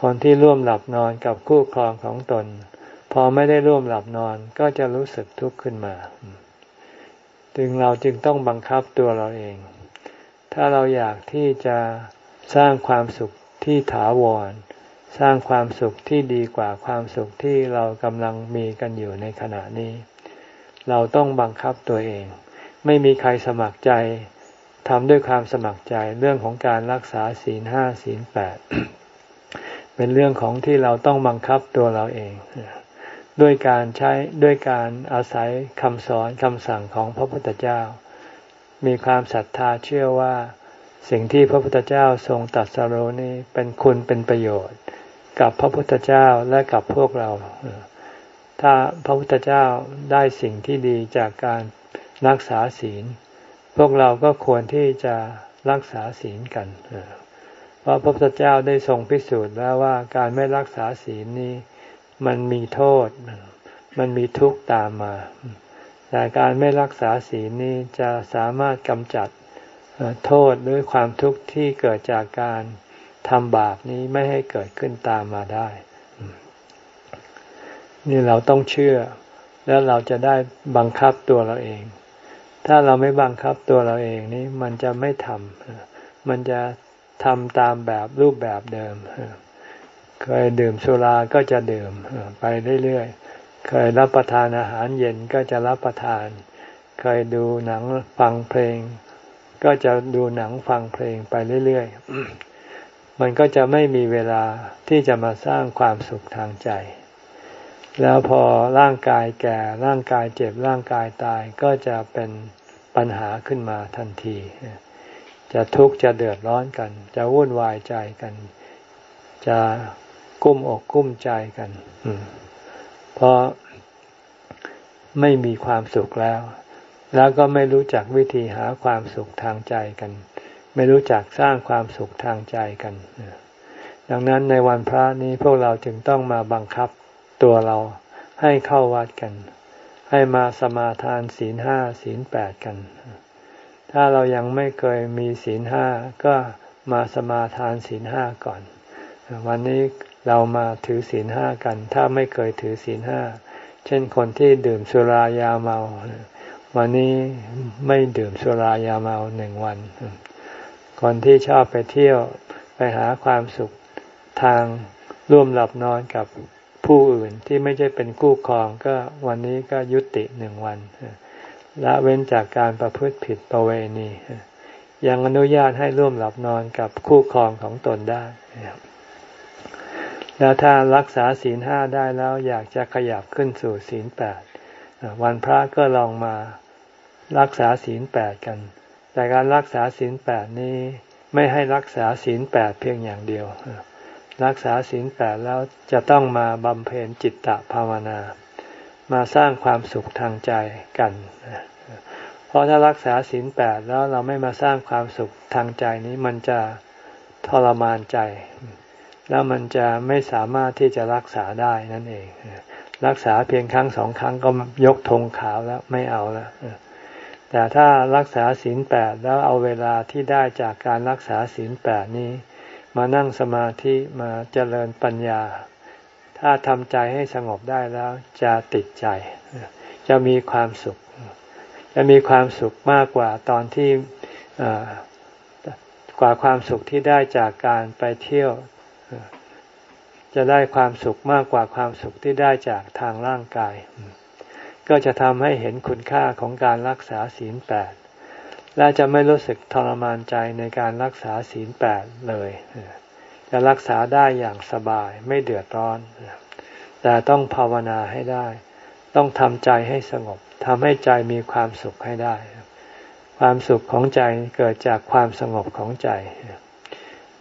คนที่ร่วมหลับนอนกับคู่ครองของตน อไม่ได้ร่วมหลับนอนก็จะรู้สึกทุกข์ขึ้นมา จึงเราจึงต้องบังคับตัวเราเองถถ้าเราอยากที่จะสร้างความสุขที่ถาวร สร้างความสุขที่ดีกว่าความสุขที่เรากำลังมีกันอยู่ในขณะนี้ เราต้องบังคับตัวเอง ไม่มีใครสมัครใจทำด้วยความสมัครใจเรื่องของการรักษาศีลห้าศีลแปดเป็นเรื่องของที่เราต้องบังคับตัวเราเอง ด้วยการใช้ด้วยการอาศัยคำสอนคำสั่งของพระพุทธเจ้า มีความศรัทธาเชื่อว่า สิ่งที่พระพุทธเจ้าทรงตัดสรุนี้เป็นคุณเป็นประโยชน์ กับพระพุทธเจ้าและกับพวกเรา ถ้าพระพุทธเจ้าได้สิ่งที่ดีจากการรักษาศีล พวกเราก็ควรที่จะรักษาศีลกันเพราะพระพุทธเจ้าได้ทรงพิสูจน์แล้วว่าการไม่รักษาศีลนี้ มันมีโทษ มันมีทุกข์ตามมา แต่การไม่รักษาศีลนี้จะสามารถกำจัดโทษหรือความทุกข์ที่เกิดจากการทำบาปนี้ไม่ให้เกิดขึ้นตามมาได้ นี่เราต้องเชื่อ แล้วเราจะได้บังคับตัวเราเอง ถ้าเราไม่บังคับตัวเราเองนี้มันจะไม่ทำมันจะทำตามแบบรูปแบบเดิม เคยดื่มสุราก็จะดื่มไปเรื่อยๆ เคยรับประทานอาหารเย็นก็จะรับประทาน เคยดูหนังฟังเพลง ก็จะดูหนังฟังเพลงไปเรื่อยๆ มันก็จะไม่มีเวลาที่จะมาสร้างความสุขทางใจ แล้วพอร่างกายแก่ร่างกายเจ็บร่างกายตายก็จะเป็นปัญหาขึ้นมาทันที จะทุกข์จะเดือดร้อนกัน จะวุ่นวายใจกัน จะ กุ้มอกกุ้มใจกันเพราะไม่มีความสุขแล้ว แล้วก็ไม่รู้จักวิธีหาความสุขทางใจกัน ไม่รู้จักสร้างความสุขทางใจกัน ดังนั้นในวันพระนี้พวกเราจึงต้องมาบังคับตัวเราให้เข้าวัดกัน ให้มาสมาทานศีลห้าศีลแปดกัน ถ้าเรายังไม่เคยมีศีลห้าก็มาสมาทานศีลห้าก่อน วันนี้ เรามาถือศีลห้ากัน ถ้าไม่เคยถือศีลห้า เช่นคนที่ดื่มสุรายาเมา วันนี้ไม่ดื่มสุรายาเมาหนึ่งวัน คนที่ชอบไปเที่ยวไปหาความสุขทางร่วมหลับนอนกับผู้อื่นที่ไม่ใช่เป็นคู่ครองก็วันนี้ก็ยุติหนึ่งวันละเว้นจากการประพฤติผิดประเวณียังอนุญาตให้ร่วมหลับนอนกับคู่ครองของตนได้ แล้วถ้ารักษาศีลห้าได้แล้วอยากจะขยับขึ้นสู่ศีลแปดวันพระก็ลองมารักษาศีลแปดกัน แต่การรักษาศีลแปดนี้ไม่ให้รักษาศีลแปดเพียงอย่างเดียว รักษาศีลแปดแล้วจะต้องมาบำเพ็ญจิตตภาวนา มาสร้างความสุขทางใจกัน เพราะถ้ารักษาศีลแปดแล้วเราไม่มาสร้างความสุขทางใจนี้มันจะทรมานใจ แล้วมันจะไม่สามารถที่จะรักษาได้นั่นเอง รักษาเพียงครั้งสองครั้งก็ยกธงขาวแล้วไม่เอาแล้วแต่ถ้ารักษาศีลแปดแล้วเอาเวลาที่ได้จากการรักษาศีลแปดนี้ มานั่งสมาธิมาเจริญปัญญา ถ้าทำใจให้สงบได้แล้วจะติดใจ จะมีความสุข จะมีความสุขมากกว่าตอนที่กว่าความสุขที่ได้จากการไปเที่ยว จะได้ความสุขมากกว่าความสุขที่ได้จากทางร่างกาย ก็จะทำให้เห็นคุณค่าของการรักษาศีลแปดและจะไม่รู้สึกทรมานใจในการรักษาศีลแปดเลย จะรักษาได้อย่างสบายไม่เดือดร้อน แต่ต้องภาวนาให้ได้ ต้องทำใจให้สงบทำให้ใจมีความสุขให้ได้ ความสุขของใจเกิดจากความสงบของใจ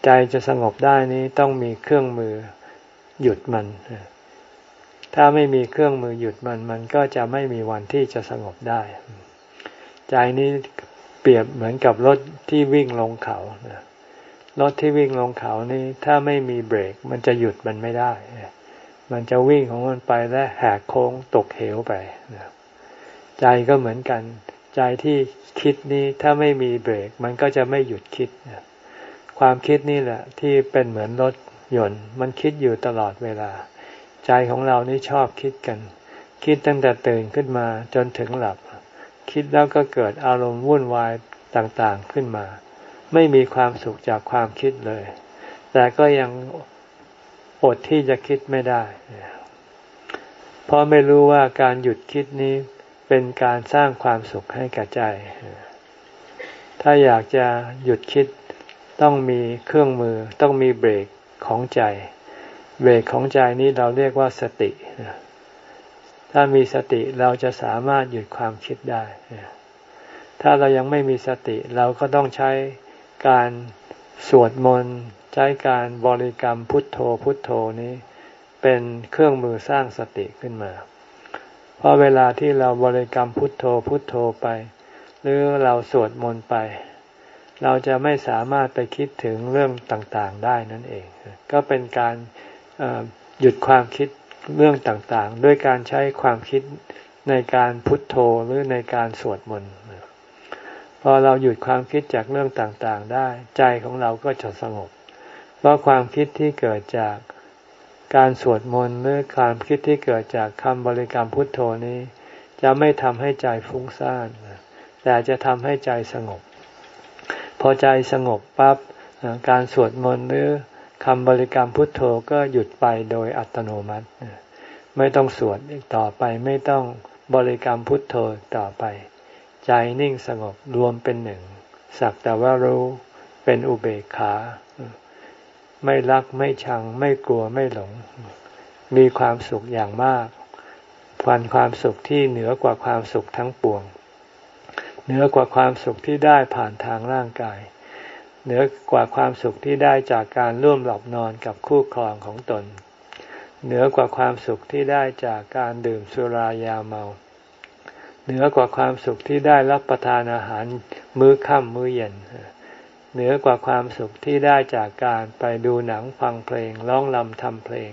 ใจจะสงบได้นี้ต้องมีเครื่องมือ หยุดมัน ถ้าไม่มีเครื่องมือหยุดมัน มันก็จะไม่มีวันที่จะสงบได้ ใจนี้เปรียบเหมือนกับรถที่วิ่งลงเขารถที่วิ่งลงเขานี่ถ้าไม่มีเบรก มันจะหยุดมันไม่ได้ มันจะวิ่งของมันไปและแหกโค้งตกเหวไปใจก็เหมือนกัน ใจที่คิดนี้ถ้าไม่มีเบรก มันก็จะไม่หยุดคิดความคิดนี่แหละ ที่เป็นเหมือนรถ หยนมันคิดอยู่ตลอดเวลา ใจของเรานี่ชอบคิดกัน คิดตั้งแต่ตื่นขึ้นมาจนถึงหลับ คิดแล้วก็เกิดอารมณ์วุ่นวายต่างๆขึ้นมา ไม่มีความสุขจากความคิดเลย แต่ก็ยังอดที่จะคิดไม่ได้ เพราะไม่รู้ว่าการหยุดคิดนี้เป็นการสร้างความสุขให้กับใจ ถ้าอยากจะหยุดคิดต้องมีเครื่องมือ ต้องมีเบรก ของใจ เบรกของใจนี้เราเรียกว่าสติ ถ้ามีสติเราจะสามารถหยุดความคิดได้ ถ้าเรายังไม่มีสติเราก็ต้องใช้การสวดมนต์ใช้การบริกรรมพุทโธพุทโธนี้ เป็นเครื่องมือสร้างสติขึ้นมา เพราะเวลาที่เราบริกรรมพุทโธพุทโธไป หรือเราสวดมนต์ไป เราจะไม่สามารถไปคิดถึงเรื่องต่างๆได้นั่นเอง ก็เป็นการหยุดความคิดเรื่องต่างๆ ด้วยการใช้ความคิดในการพุทโธหรือในการสวดมนต์พอเราหยุดความคิดจากเรื่องต่างๆได้ ใจของเราก็จะสงบ เพราะความคิดที่เกิดจากการสวดมนต์หรือความคิดที่เกิดจากคำบริกรรมพุทโธนี้ จะไม่ทำให้ใจฟุ้งซ่านแต่จะทำให้ใจสงบ พอใจสงบปั๊บการสวดมนต์หรือคำบริกรรมพุทโธก็หยุดไปโดยอัตโนมัติ ไม่ต้องสวดอีกต่อไปไม่ต้องบริกรรมพุทโธต่อไป ใจนิ่งสงบรวมเป็นหนึ่ง สักแต่ว่ารู้เป็นอุเบกขา ไม่รักไม่ชัง ไม่กลัวไม่หลง มีความสุขอย่างมากพันความสุขที่เหนือกว่าความสุขทั้งปวง เหนือกว่าความสุขที่ได้ผ่านทางร่างกาย เหนือกว่าความสุขที่ได้จากการร่วมหลับนอนกับคู่ครองของตน เหนือกว่าความสุขที่ได้จากการดื่มสุรายาเมา เหนือกว่าความสุขที่ได้รับประทานอาหารมื้อค่ำมื้อเย็น เหนือกว่าความสุขที่ได้จากการไปดูหนังฟังเพลงร้องลำทำเพลง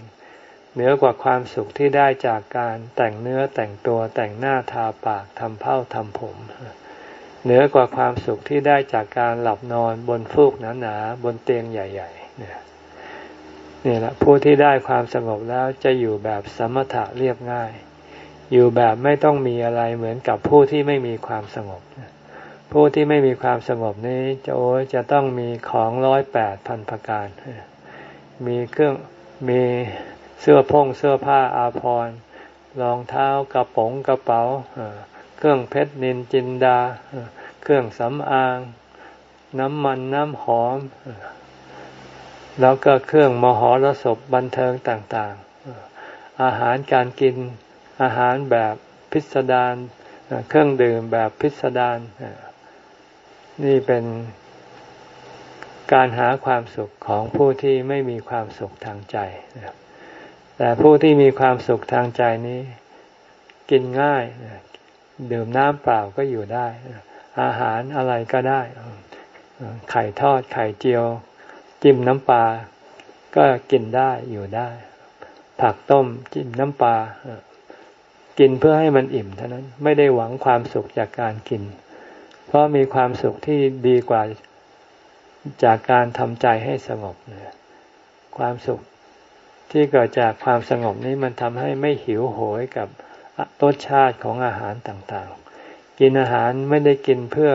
เหนือกว่าความสุขที่ได้จากการแต่งเนื้อแต่งตัวแต่งหน้าทาปากทำเผ้าทำผม เหนือกว่าความสุขที่ได้จากการหลับนอนบนฟูกหนาๆบนเตียงใหญ่ๆเนี่ยนี่แหละผู้ที่ได้ความสงบแล้วจะอยู่แบบสมถะเรียบง่าย อยู่แบบไม่ต้องมีอะไรเหมือนกับผู้ที่ไม่มีความสงบ ผู้ที่ไม่มีความสงบนี้จะโอ้จะต้องมีของร้อยแปดพันประการ มีเครื่องมีเสื้อพงเสื้อผ้าอาภรณ์รองเท้ากระป๋องกระเป๋า เครื่องเพชรนินจินดา เครื่องสำอาง น้ำมันน้ำหอม แล้วก็เครื่องมหรสพบันเทิงต่างๆ อาหารการกินอาหารแบบพิสดารเครื่องดื่มแบบพิสดารนี่เป็นการหาความสุขของผู้ที่ไม่มีความสุขทางใจ แต่ผู้ที่มีความสุขทางใจนี้ กินง่าย ดื่มน้ำเปล่าก็อยู่ได้ อาหารอะไรก็ได้ ไข่ทอดไข่เจียว จิ้มน้ำปลาก็กินได้อยู่ได้ ผักต้มจิ้มน้ำปลากินเพื่อให้มันอิ่มเท่านั้นไม่ได้หวังความสุขจากการกิน เพราะมีความสุขที่ดีกว่าจากการทำใจให้สงบความสุขที่เกิดจากความสงบนี้มันทำให้ไม่หิวโหยกับ รสชาติของอาหารต่างๆ กินอาหารไม่ได้กินเพื่อ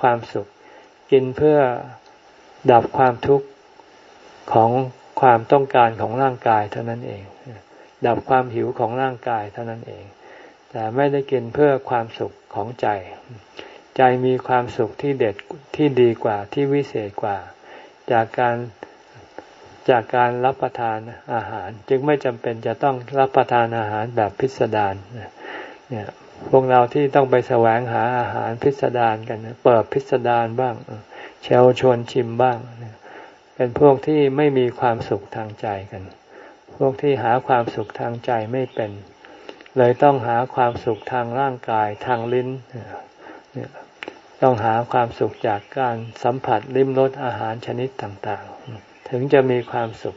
ความสุข กินเพื่อดับความทุกข์ของความต้องการของร่างกายเท่านั้นเอง ดับความหิวของร่างกายเท่านั้นเอง แต่ไม่ได้กินเพื่อความสุขของใจ ใจมีความสุขที่เด็ดที่ดีกว่าที่วิเศษกว่า จากการ จากการรับประทานอาหาร จึงไม่จำเป็นจะต้องรับประทานอาหารแบบพิสดารเนี่ยพวกเราที่ต้องไปแสวงหาอาหารพิสดารกันเปิดพิสดารบ้างเชลชวนชิมบ้าง เป็นพวกที่ไม่มีความสุขทางใจกัน พวกที่หาความสุขทางใจไม่เป็น เลยต้องหาความสุขทางร่างกายทางลิ้นต้องหาความสุขจากการสัมผัสลิ้มรสอาหารชนิดต่าง ถึงจะมีความสุข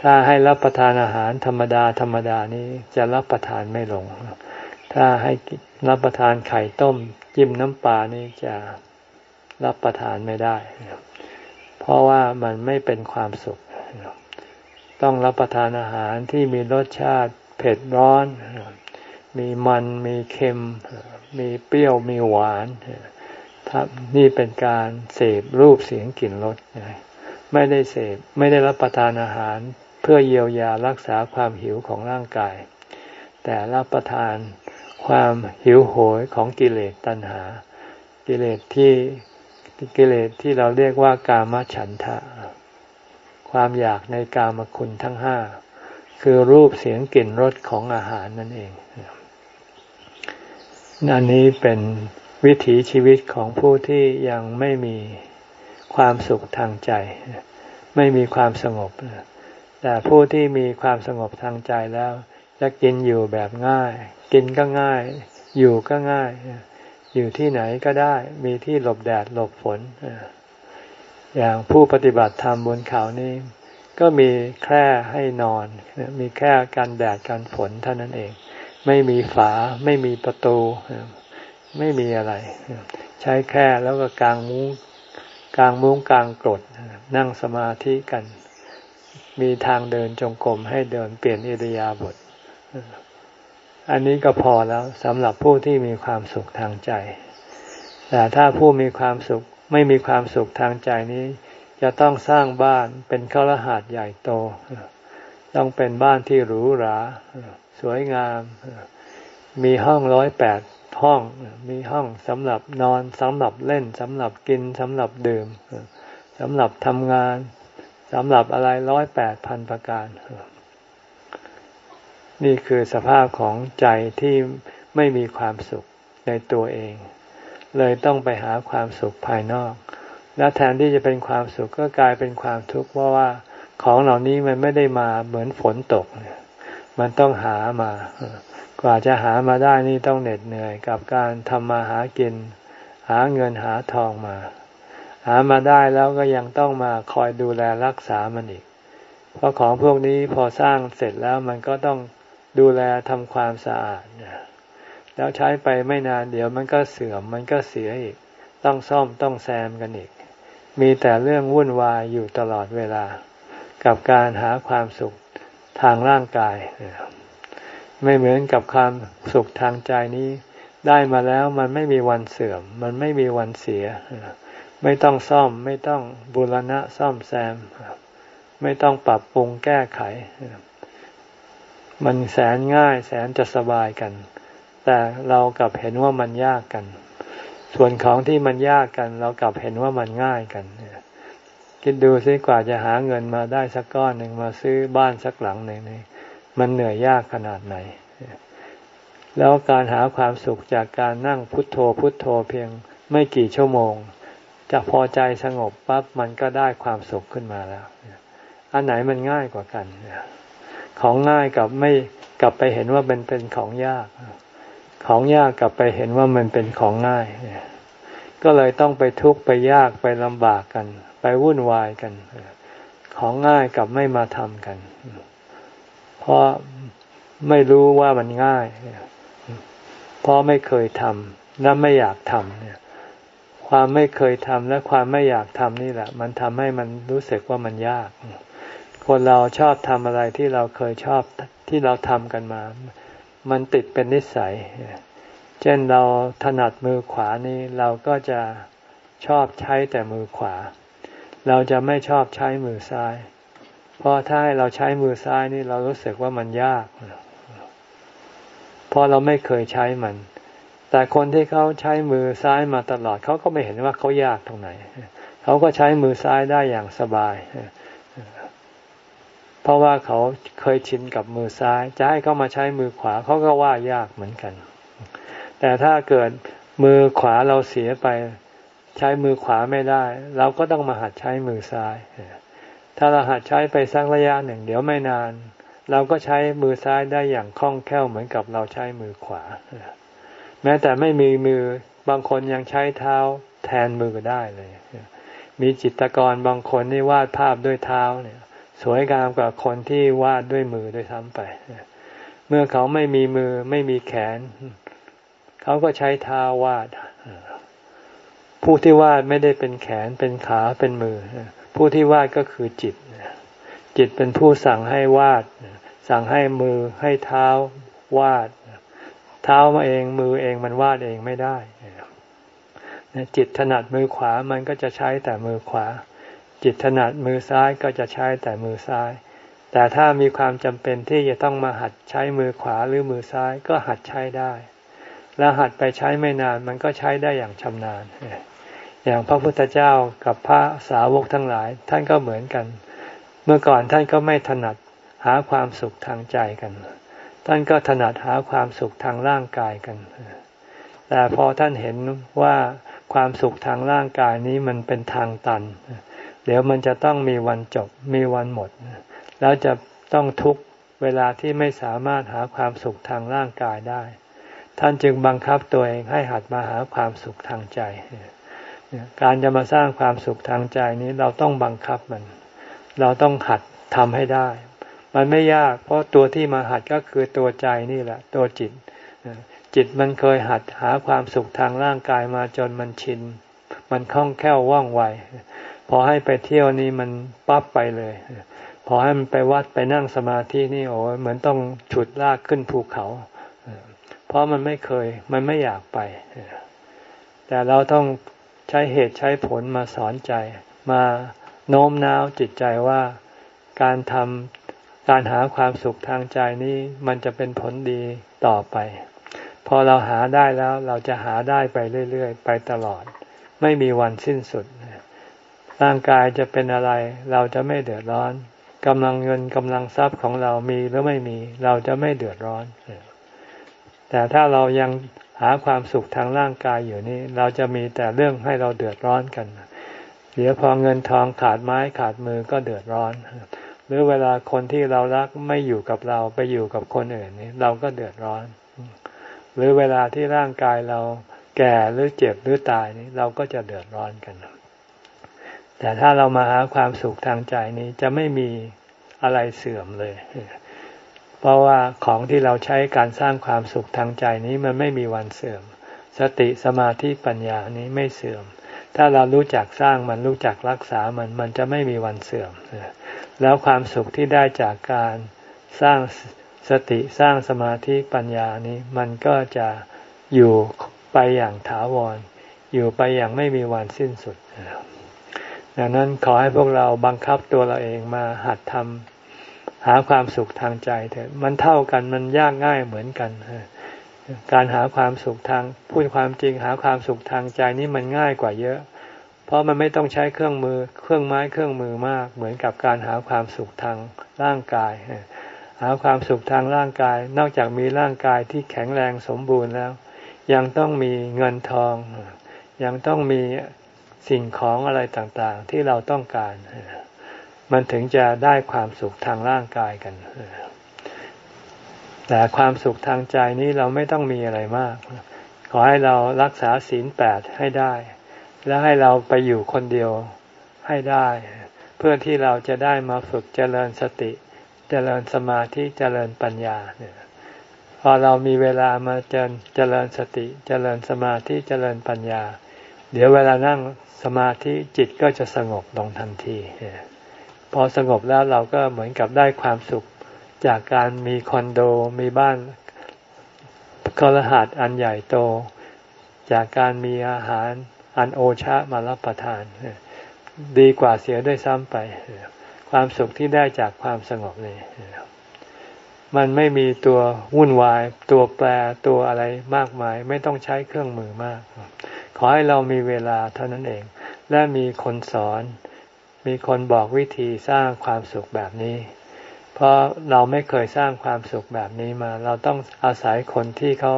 ถ้าให้รับประทานอาหารธรรมดาธรรมดานี้จะรับประทานไม่ลง ถ้าให้รับประทานไข่ต้มจิ้มน้ำปลานี่จะรับประทานไม่ได้ เพราะว่ามันไม่เป็นความสุข ต้องรับประทานอาหารที่มีรสชาติเผ็ดร้อน มีมันมีเค็ม มีเปรี้ยวมีหวานนี่เป็นการเสพรูปเสียงกลิ่นรส ไม่ได้เสพไม่ได้รับประทานอาหาร เพื่อเยียวยารักษาความหิวของร่างกาย แต่รับประทานความหิวโหยของกิเลสตัณหา กิเลสที่กิเลสที่เราเรียกว่ากามฉันทะ ความอยากในกามคุณทั้งห้าคือรูปเสียงกลิ่นรสของอาหารนั่นเองอันนี้เป็นวิถีชีวิตของผู้ที่ยังไม่มี ความสุขทางใจ ไม่มีความสงบ แต่ผู้ที่มีความสงบทางใจแล้ว จะกินอยู่แบบง่าย กินก็ง่าย อยู่ก็ง่าย อยู่ที่ไหนก็ได้ มีที่หลบแดดหลบฝน อย่างผู้ปฏิบัติธรรมบนเขานี้ก็มีแค่ให้นอน มีแค่การแดดการฝนเท่านั้นเอง ไม่มีฝา ไม่มีประตู ไม่มีอะไร ใช้แค่แล้วก็กางมุ้ง กลางมุ้งกลางกรดนั่งสมาธิกัน มีทางเดินจงกรมให้เดินเปลี่ยนอิริยาบถอันนี้ก็พอแล้วสำหรับผู้ที่มีความสุขทางใจ แต่ถ้าผู้มีความสุขไม่มีความสุขทางใจนี้ จะต้องสร้างบ้านเป็นข้ารหัสใหญ่โต ต้องเป็นบ้านที่หรูหรา สวยงาม มีห้องร้อยแปด ห้อง มีห้องสำหรับนอนสำหรับเล่นสำหรับกินสำหรับดื่มสำหรับทำงานสำหรับอะไรร้อยแปดพันประการ นี่คือสภาพของใจที่ไม่มีความสุขในตัวเอง เลยต้องไปหาความสุขภายนอก และแทนที่จะเป็นความสุขก็กลายเป็นความทุกข์เพราะว่าของเหล่านี้มันไม่ได้มาเหมือนฝนตก มันต้องหามา กว่าจะหามาได้นี่ต้องเหน็ดเหนื่อยกับการทำมาหากิน หาเงินหาทองมา หามาได้แล้วก็ยังต้องมาคอยดูแลรักษามันอีก เพราะของพวกนี้พอสร้างเสร็จแล้วมันก็ต้องดูแลทำความสะอาดแล้วใช้ไปไม่นานเดี๋ยวมันก็เสื่อมมันก็เสียอีก ต้องซ่อมต้องแซมกันอีก มีแต่เรื่องวุ่นวายอยู่ตลอดเวลา กับการหาความสุขทางร่างกาย ไม่เหมือนกับความสุขทางใจนี้ ได้มาแล้วมันไม่มีวันเสื่อม มันไม่มีวันเสีย ไม่ต้องซ่อม ไม่ต้องบูรณะซ่อมแซม ไม่ต้องปรับปรุงแก้ไข มันแสนง่ายแสนจะสบายกัน แต่เรากลับเห็นว่ามันยากกัน ส่วนของที่มันยากกัน เรากลับเห็นว่ามันง่ายกันคิดดูซิกว่าจะหาเงินมาได้สักก้อนหนึ่งมาซื้อบ้านสักหลังหนึ่งนี่ มันเหนื่อยยากขนาดไหน แล้วการหาความสุขจากการนั่งพุทโธพุทโธเพียงไม่กี่ชั่วโมง จะพอใจสงบปั๊บมันก็ได้ความสุขขึ้นมาแล้ว อันไหนมันง่ายกว่ากัน ของง่ายกับไม่กลับไปเห็นว่าเป็นเป็นของยาก ของยากกลับไปเห็นว่ามันเป็นของง่าย ก็เลยต้องไปทุกข์ไปยากไปลำบากกัน ไปวุ่นวายกัน ของง่ายกับไม่มาทำกัน เพราะไม่รู้ว่ามันง่าย เพราะไม่เคยทำและไม่อยากทำเนี่ย ความไม่เคยทำและความไม่อยากทำนี่แหละ มันทำให้มันรู้สึกว่ามันยาก คนเราชอบทำอะไรที่เราเคยชอบที่เราทำกันมา มันติดเป็นนิสัย เช่นเราถนัดมือขวานี่เราก็จะชอบใช้แต่มือขวา เราจะไม่ชอบใช้มือซ้าย เพราะถ้าให้เราใช้มือซ้ายนี่เรารู้สึกว่ามันยากเพราะเราไม่เคยใช้มัน แต่คนที่เขาใช้มือซ้ายมาตลอดเขาก็ไม่เห็นว่าเขายากตรงไหนเขาก็ใช้มือซ้ายได้อย่างสบายเพราะว่าเขาเคยชินกับมือซ้าย จะให้เขามาใช้มือขวาเขาก็ว่ายากเหมือนกัน แต่ถ้าเกิดมือขวาเราเสียไป ใช้มือขวาไม่ได้ เราก็ต้องมาหัดใช้มือซ้าย ถ้าเราหัดใช้ไปสักระยะหนึ่ง เดี๋ยวไม่นาน เราก็ใช้มือซ้ายได้อย่างคล่องแคล่วเหมือนกับเราใช้มือขวา แม้แต่ไม่มีมือบางคนยังใช้เท้าแทนมือได้เลย มีจิตรกรบางคนนี่วาดภาพด้วยเท้าเนี่ย สวยงามกว่าคนที่วาดด้วยมือด้วยซ้ำไป เมื่อเขาไม่มีมือไม่มีแขน เขาก็ใช้เท้าวาด ผู้ที่วาดไม่ได้เป็นแขนเป็นขาเป็นมือ ผู้ที่วาดก็คือจิต จิตเป็นผู้สั่งให้วาด สั่งให้มือให้เท้าวาด เท้ามาเองมือเองมันวาดเองไม่ได้จิตถนัดมือขวามันก็จะใช้แต่มือขวา จิตถนัดมือซ้ายก็จะใช้แต่มือซ้าย แต่ถ้ามีความจำเป็นที่จะต้องมาหัดใช้มือขวาหรือมือซ้ายก็หัดใช้ได้ แล้วหัดไปใช้ไม่นานมันก็ใช้ได้อย่างชำนาญ อย่างพระพุทธเจ้ากับพระสาวกทั้งหลาย ท่านก็เหมือนกัน เมื่อก่อนท่านก็ไม่ถนัดหาความสุขทางใจกัน ท่านก็ถนัดหาความสุขทางร่างกายกัน แต่พอท่านเห็นว่าความสุขทางร่างกายนี้มันเป็นทางตัน เดี๋ยวมันจะต้องมีวันจบมีวันหมด แล้วจะต้องทุกเวลาที่ไม่สามารถหาความสุขทางร่างกายได้ ท่านจึงบังคับตัวเองให้หัดมาหาความสุขทางใจ การจะมาสร้างความสุขทางใจนี้เราต้องบังคับมัน เราต้องหัดทำให้ได้ มันไม่ยาก เพราะตัวที่มาหัดก็คือตัวใจนี่แหละ ตัวจิต จิตมันเคยหัดหาความสุขทางร่างกายมาจนมันชิน มันคล่องแคล่วว่องไว พอให้ไปเที่ยวนี้มันปั๊บไปเลย พอให้มันไปวัดไปนั่งสมาธินี่โอ้เหมือนต้องฉุดลากขึ้นภูเขา เพราะมันไม่เคย มันไม่อยากไป แต่เราต้อง ช้เหตุใช้ผลมาสอนใจ มาโน้มน้าวจิตใจว่าการทำการหาความสุขทางใจนี้มันจะเป็นผลดีต่อไป พอเราหาได้แล้วเราจะหาได้ไปเรื่อยๆ ไปตลอด ไม่มีวันสิ้นสุด ร่างกายจะเป็นอะไร เราจะไม่เดือดร้อนกำลังเงินกำลังทรัพย์ของเรามีหรือไม่มี เราจะไม่เดือดร้อน แต่ถ้าเรายัง หาความสุขทางร่างกายอยู่นี่เราจะมีแต่เรื่องให้เราเดือดร้อนกัน เดี๋ยวพอเงินทองขาดไม้ขาดมือก็เดือดร้อน หรือเวลาคนที่เรารักไม่อยู่กับเราไปอยู่กับคนอื่นนี่เราก็เดือดร้อน หรือเวลาที่ร่างกายเราแก่หรือเจ็บหรือตายนี้เราก็จะเดือดร้อนกัน แต่ถ้าเรามาหาความสุขทางใจนี้จะไม่มีอะไรเสื่อมเลย เพราะว่าของที่เราใช้การสร้างความสุขทางใจนี้มันไม่มีวันเสื่อม สติสมาธิปัญญานี้ไม่เสื่อม ถ้าเรารู้จักสร้างมันรู้จักรักษามันมันจะไม่มีวันเสื่อม แล้วความสุขที่ได้จากการสร้างสติสร้างสมาธิปัญญานี้มันก็จะอยู่ไปอย่างถาวร อยู่ไปอย่างไม่มีวันสิ้นสุดดังนั้นขอให้พวกเราบังคับตัวเราเองมาหัดทำ หาความสุขทางใจเถอะมันเท่ากันมันยากง่ายเหมือนกันการหาความสุขทางพูดความจริงหาความสุขทางใจนี่มันง่ายกว่าเยอะ เพราะมันไม่ต้องใช้เครื่องมือเครื่องไม้เครื่องมือมาก เหมือนกับการหาความสุขทางร่างกายหาความสุขทางร่างกาย นอกจากมีร่างกายที่แข็งแรงสมบูรณ์แล้ว ยังต้องมีเงินทอง ยังต้องมีสิ่งของอะไรต่างๆ ที่เราต้องการ มันถึงจะได้ความสุขทางร่างกายกันแต่ความสุขทางใจนี้เราไม่ต้องมีอะไรมาก ขอให้เรารักษาศีลแปดให้ได้ และให้เราไปอยู่คนเดียวให้ได้ เพื่อที่เราจะได้มาฝึกเจริญสติ เจริญสมาธิเจริญปัญญาเนี่ยพอเรามีเวลามาเจริญเจริญสติเจริญสมาธิเจริญปัญญา เดี๋ยวเวลานั่งสมาธิจิตก็จะสงบลงทันที พอสงบแล้วเราก็เหมือนกับได้ความสุขจากการมีคอนโดมีบ้านคอรหัสอันใหญ่โต จากการมีอาหารอันโอชะมารับประทาน ดีกว่าเสียด้วยซ้ำไป ความสุขที่ได้จากความสงบนี่มันไม่มีตัววุ่นวาย ตัวแปรตัวอะไรมากมาย ไม่ต้องใช้เครื่องมือมาก ขอให้เรามีเวลาเท่านั้นเอง และมีคนสอน มีคนบอกวิธีสร้างความสุขแบบนี้ เพราะเราไม่เคยสร้างความสุขแบบนี้มา เราต้องอาศัยคนที่เขา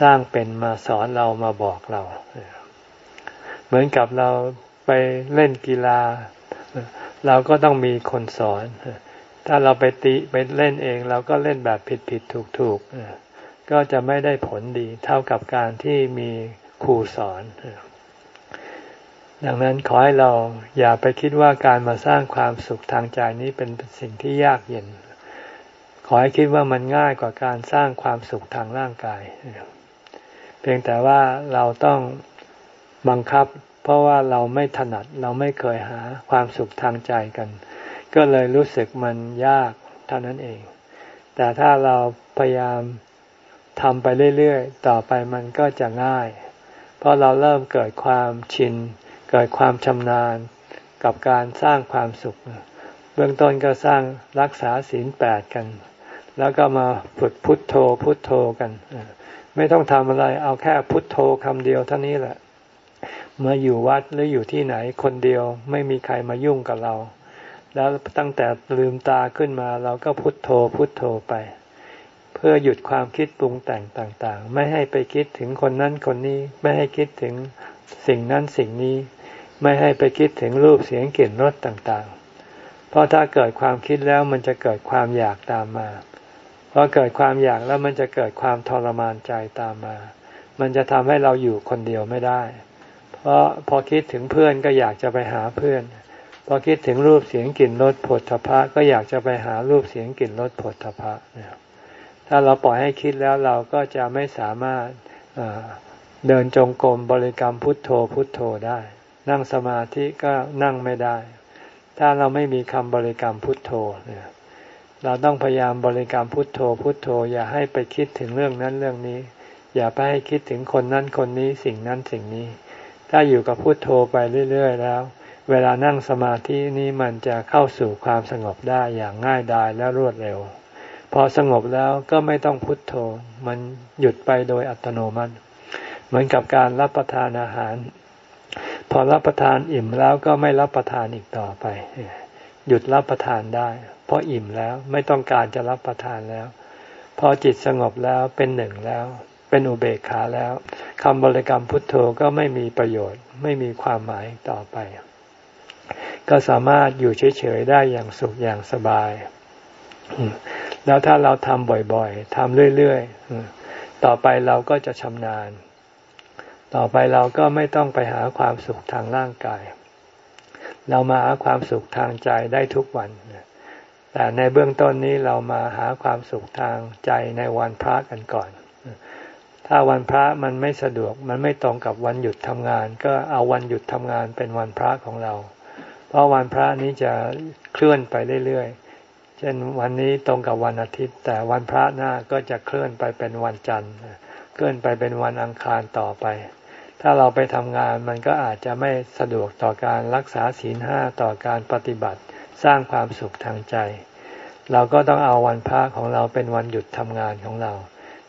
สร้างเป็นมาสอนเรามาบอกเรา เหมือนกับเราไปเล่นกีฬา เราก็ต้องมีคนสอน ถ้าเราไปติไปเล่นเอง เราก็เล่นแบบผิดผิดถูกถูกก็จะไม่ได้ผลดีเท่ากับการที่มีครูสอน ดังนั้นขอให้เราอย่าไปคิดว่าการมาสร้างความสุขทางใจนี้เป็นสิ่งที่ยากเย็น ขอให้คิดว่ามันง่ายกว่าการสร้างความสุขทางร่างกาย เพียงแต่ว่าเราต้องบังคับ เพราะว่าเราไม่ถนัดเราไม่เคยหาความสุขทางใจกัน ก็เลยรู้สึกมันยากเท่านั้นเอง แต่ถ้าเราพยายามทำไปเรื่อยๆ ต่อไปมันก็จะง่าย เพราะเราเริ่มเกิดความชิน เกิดความชำนาญกับการสร้างความสุข เบื้องต้นก็สร้างรักษาศีลแปดกัน แล้วก็มาฝึกพุทโธพุทโธกัน ไม่ต้องทำอะไรเอาแค่พุทโธคำเดียวเท่านี้แหละเมื่ออยู่วัดหรืออยู่ที่ไหนคนเดียวไม่มีใครมายุ่งกับเรา แล้วตั้งแต่ลืมตาขึ้นมาเราก็พุทโธพุทโธไป เพื่อหยุดความคิดปรุงแต่งต่าง ๆ ไม่ให้ไปคิดถึงคนนั้นคนนี้ ไม่ให้คิดถึงสิ่งนั้นสิ่งนี้ ไม่ให้ไปคิดถึงรูปเสียงกลิ่นรสต่างๆ เพราะถ้าเกิดความคิดแล้วมันจะเกิดความอยากตามมาพอเกิดความอยากแล้วมันจะเกิดความทรมานใจตามมา มันจะทำให้เราอยู่คนเดียวไม่ได้ เพราะพอคิดถึงเพื่อนก็อยากจะไปหาเพื่อน พอคิดถึงรูปเสียงกลิ่นรสผลทพะก็อยากจะไปหารูปเสียงกลิ่นรสผลทพะถ้าเราปล่อยให้คิดแล้วเราก็จะไม่สามารถเดินจงกรมบริกรรมพุทโธพุทโธได้ นั่งสมาธิก็นั่งไม่ได้ ถ้าเราไม่มีคำบริกรรมพุทโธเนี่ยเราต้องพยายามบริกรรมพุทโธ พุทโธ อย่าให้ไปคิดถึงเรื่องนั้นเรื่องนี้ อย่าไปให้คิดถึงคนนั้นคนนี้สิ่งนั้นสิ่งนี้ ถ้าอยู่กับพุทโธไปเรื่อย ๆ แล้ว เวลานั่งสมาธินี้มันจะเข้าสู่ความสงบได้อย่างง่ายดายและรวดเร็ว พอสงบแล้วก็ไม่ต้องพุทโธ มันหยุดไปโดยอัตโนมัติ เหมือนกับการรับประทานอาหาร พอรับประทานอิ่มแล้วก็ไม่รับประทานอีกต่อไป หยุดรับประทานได้ เพราะอิ่มแล้วไม่ต้องการจะรับประทานแล้ว พอจิตสงบแล้วเป็นหนึ่งแล้ว เป็นอุเบกขาแล้วคำบริกรรมพุทโธก็ไม่มีประโยชน์ ไม่มีความหมายต่อไป ก็สามารถอยู่เฉยๆได้อย่างสุขอย่างสบาย แล้วถ้าเราทำบ่อยๆทำเรื่อยๆต่อไปเราก็จะชำนาญ ต่อไปเราก็ไม่ต้องไปหาความสุขทางร่างกาย เรามาหาความสุขทางใจได้ทุกวัน แต่ในเบื้องต้นนี้เรามาหาความสุขทางใจในวันพระกันก่อน ถ้าวันพระมันไม่สะดวก มันไม่ตรงกับวันหยุดทำงาน ก็เอาวันหยุดทำงานเป็นวันพระของเรา เพราะวันพระนี้จะเคลื่อนไปเรื่อยๆ เช่นวันนี้ตรงกับวันอาทิตย์ แต่วันพระหน้าก็จะเคลื่อนไปเป็นวันจันทร์ เคลื่อนไปเป็นวันอังคารต่อไป ถ้าเราไปทำงานมันก็อาจจะไม่สะดวกต่อการรักษาศีลห้าต่อการปฏิบัติสร้างความสุขทางใจ เราก็ต้องเอาวันพระของเราเป็นวันหยุดทำงานของเรา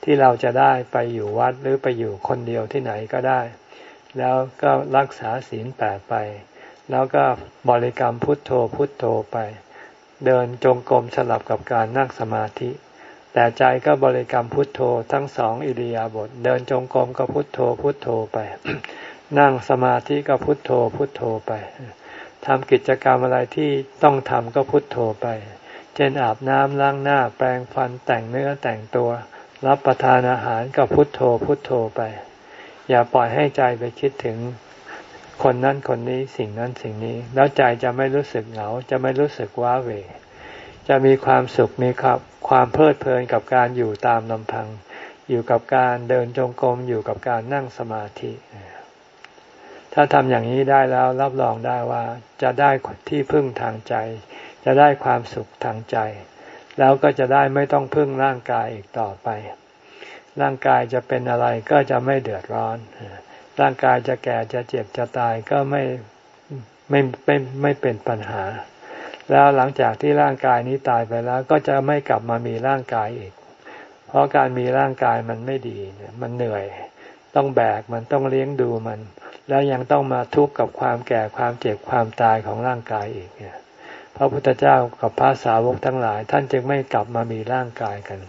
ที่เราจะได้ไปอยู่วัดหรือไปอยู่คนเดียวที่ไหนก็ได้ แล้วก็รักษาศีลแปดไป แล้วก็บริกรรมพุทโธพุทโธไป เดินจงกรมสลับกับการนั่งสมาธิ แต่ใจก็บริกรรมพุทโธทั้งสองอิริยาบถเดินจงกรมก็พุทโธพุทโธไป นั่งสมาธิก็พุทโธพุทโธไปทำกิจกรรมอะไรที่ต้องทำก็พุทโธไป เช่นอาบน้ำล้างหน้า แปรงฟันแต่งเนื้อแต่งตัว รับประทานอาหารก็พุทโธพุทโธไป อย่าปล่อยให้ใจไปคิดถึงคนนั้นคนนี้สิ่งนั้นสิ่งนี้ แล้วใจจะไม่รู้สึกเหงาจะไม่รู้สึกว้าเหว จะมีความสุขมีครับ ความเพลิดเพลินกับการอยู่ตามลำพัง อยู่กับการเดินจงกรมอยู่กับการนั่งสมาธิ ถ้าทำอย่างนี้ได้แล้วรับรองได้ว่าจะได้ที่พึ่งทางใจ จะได้ความสุขทางใจ แล้วก็จะได้ไม่ต้องพึ่งร่างกายอีกต่อไป ร่างกายจะเป็นอะไรก็จะไม่เดือดร้อน ร่างกายจะแก่จะเจ็บจะตายก็ไม่ไม่ไม่ไม่เป็นปัญหา แล้วหลังจากที่ร่างกายนี้ตายไปแล้วก็จะไม่กลับมามีร่างกายอีก เพราะการมีร่างกายมันไม่ดีมันเหนื่อย ต้องแบกมันต้องเลี้ยงดูมัน แล้วยังต้องมาทุกข์กับความแก่ความเจ็บความตายของร่างกายอีกเนี่ยพระพุทธเจ้ากับพระสาวกทั้งหลาย ท่านจึงไม่กลับมามีร่างกายกัน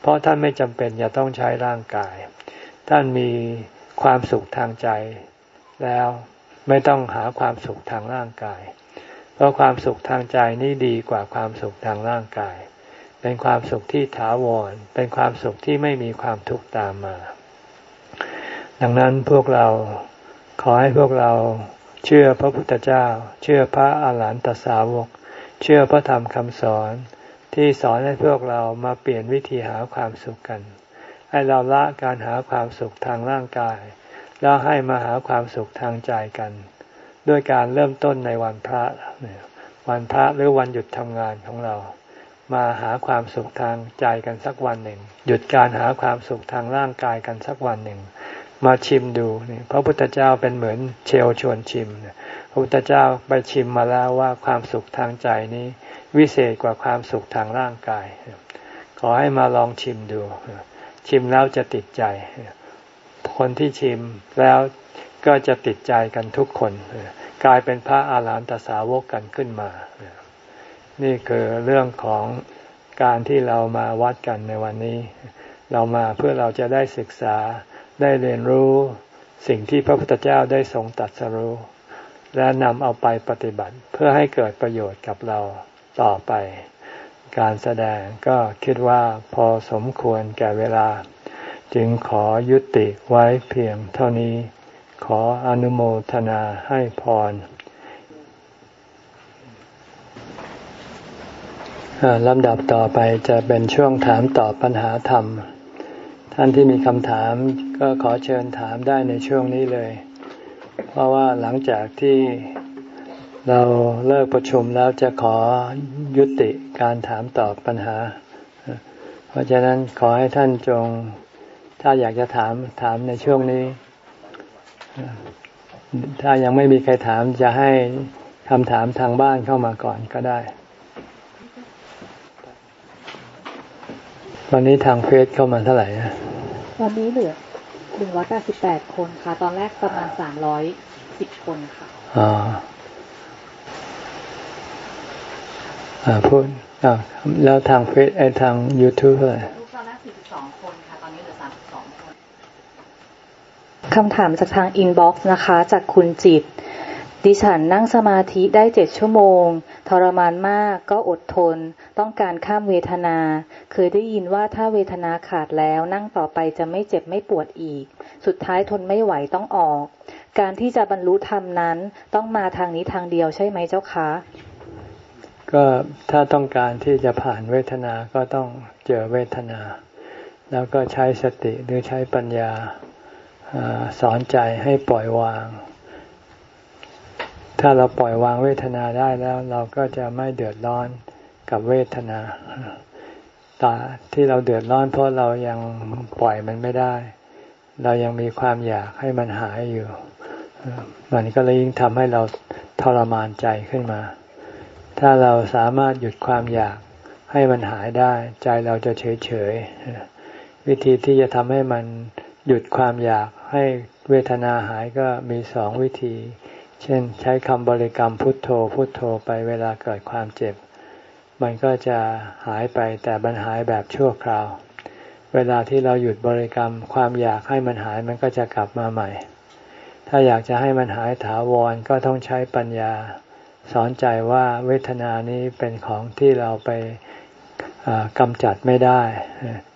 เพราะท่านไม่จำเป็นจะต้องใช้ร่างกาย ท่านมีความสุขทางใจ แล้วไม่ต้องหาความสุขทางร่างกาย เพราะความสุขทางใจนี่ดีกว่าความสุขทางร่างกาย เป็นความสุขที่ถาวร เป็นความสุขที่ไม่มีความทุกข์ตามมา ดังนั้นพวกเราขอให้พวกเราเชื่อพระพุทธเจ้า เชื่อพระอาหารหันตสาวก เชื่อพระธรรมคำสอน ที่สอนให้พวกเรามาเปลี่ยนวิธีหาความสุขกัน ให้เราละการหาความสุขทางร่างกาย แล้วให้มาหาความสุขทางใจกัน ด้วยการเริ่มต้นในวันพระ วันพระหรือวันหยุดทำงานของเรา มาหาความสุขทางใจกันสักวันหนึ่ง หยุดการหาความสุขทางร่างกายกันสักวันหนึ่ง มาชิมดูนี่พระพุทธเจ้าเป็นเหมือนเชลชวนชิมพระพุทธเจ้าไปชิมมาแล้วว่าความสุขทางใจนี้วิเศษกว่าความสุขทางร่างกาย ขอให้มาลองชิมดู ชิมแล้วจะติดใจ คนที่ชิมแล้ว ก็จะติดใจกันทุกคน กลายเป็นพระอาหารหันตสาวกกันขึ้นมา นี่คือเรื่องของการที่เรามาวัดกันในวันนี้ เรามาเพื่อเราจะได้ศึกษาได้เรียนรู้สิ่งที่พระพุทธเจ้าได้ทรงตัดสรู้ และนำเอาไปปฏิบัติเพื่อให้เกิดประโยชน์กับเราต่อไป การแสดงก็คิดว่าพอสมควรแก่เวลา จึงขอยุติไว้เพียงเท่านี้ ขออนุโมทนาให้พรลำดับต่อไปจะเป็นช่วงถามตอบปัญหาธรรม ท่านที่มีคำถามก็ขอเชิญถามได้ในช่วงนี้เลย เพราะว่าหลังจากที่เราเลิกประชุมแล้วจะขอยุติการถามตอบปัญหา เพราะฉะนั้นขอให้ท่านจง ถ้าอยากจะถามถามในช่วงนี้ ถ้ายังไม่มีใครถามจะให้คำถามทางบ้านเข้ามาก่อนก็ได้วันนี้ทางเฟซเข้ามาเท่าไหร่วันนี้เหลือหนึ่งร้อยแปดสิบแปดคนค่ะ ตอนแรกประมาณสามร้อยสิบคนค่ะอ๋ออ่าพูดอ่าแล้วทางเฟซไอทางยูทูบเท่าไหร่ คำถามจากทาง inbox นะคะ จากคุณจิต ดิฉันนั่งสมาธิได้เจ็ดชั่วโมง ทรมานมากก็อดทน ต้องการข้ามเวทนา เคยได้ยินว่าถ้าเวทนาขาดแล้วนั่งต่อไปจะไม่เจ็บไม่ปวดอีก สุดท้ายทนไม่ไหวต้องออก การที่จะบรรลุธรรมนั้นต้องมาทางนี้ทางเดียวใช่ไหมเจ้าคะก็ถ้าต้องการที่จะผ่านเวทนาก็ต้องเจอเวทนา แล้วก็ใช้สติหรือใช้ปัญญา สอนใจให้ปล่อยวาง ถ้าเราปล่อยวางเวทนาได้แล้วเราก็จะไม่เดือดร้อนกับเวทนาแต่ที่เราเดือดร้อนเพราะเรายังปล่อยมันไม่ได้ เรายังมีความอยากให้มันหายอยู่ มันก็เลยยิ่งทำให้เราทรมานใจขึ้นมา ถ้าเราสามารถหยุดความอยากให้มันหายได้ ใจเราจะเฉยเฉยวิธีที่จะทำให้มันหยุดความอยาก ให้เวทนาหายก็มีสองวิธี เช่นใช้คำบริกรรมพุทโธพุทโธไปเวลาเกิดความเจ็บ มันก็จะหายไปแต่มันหายแบบชั่วคราว เวลาที่เราหยุดบริกรรมความอยากให้มันหายมันก็จะกลับมาใหม่ ถ้าอยากจะให้มันหายถาวรก็ต้องใช้ปัญญา สอนใจว่าเวทนานี้เป็นของที่เราไปกำจัดไม่ได้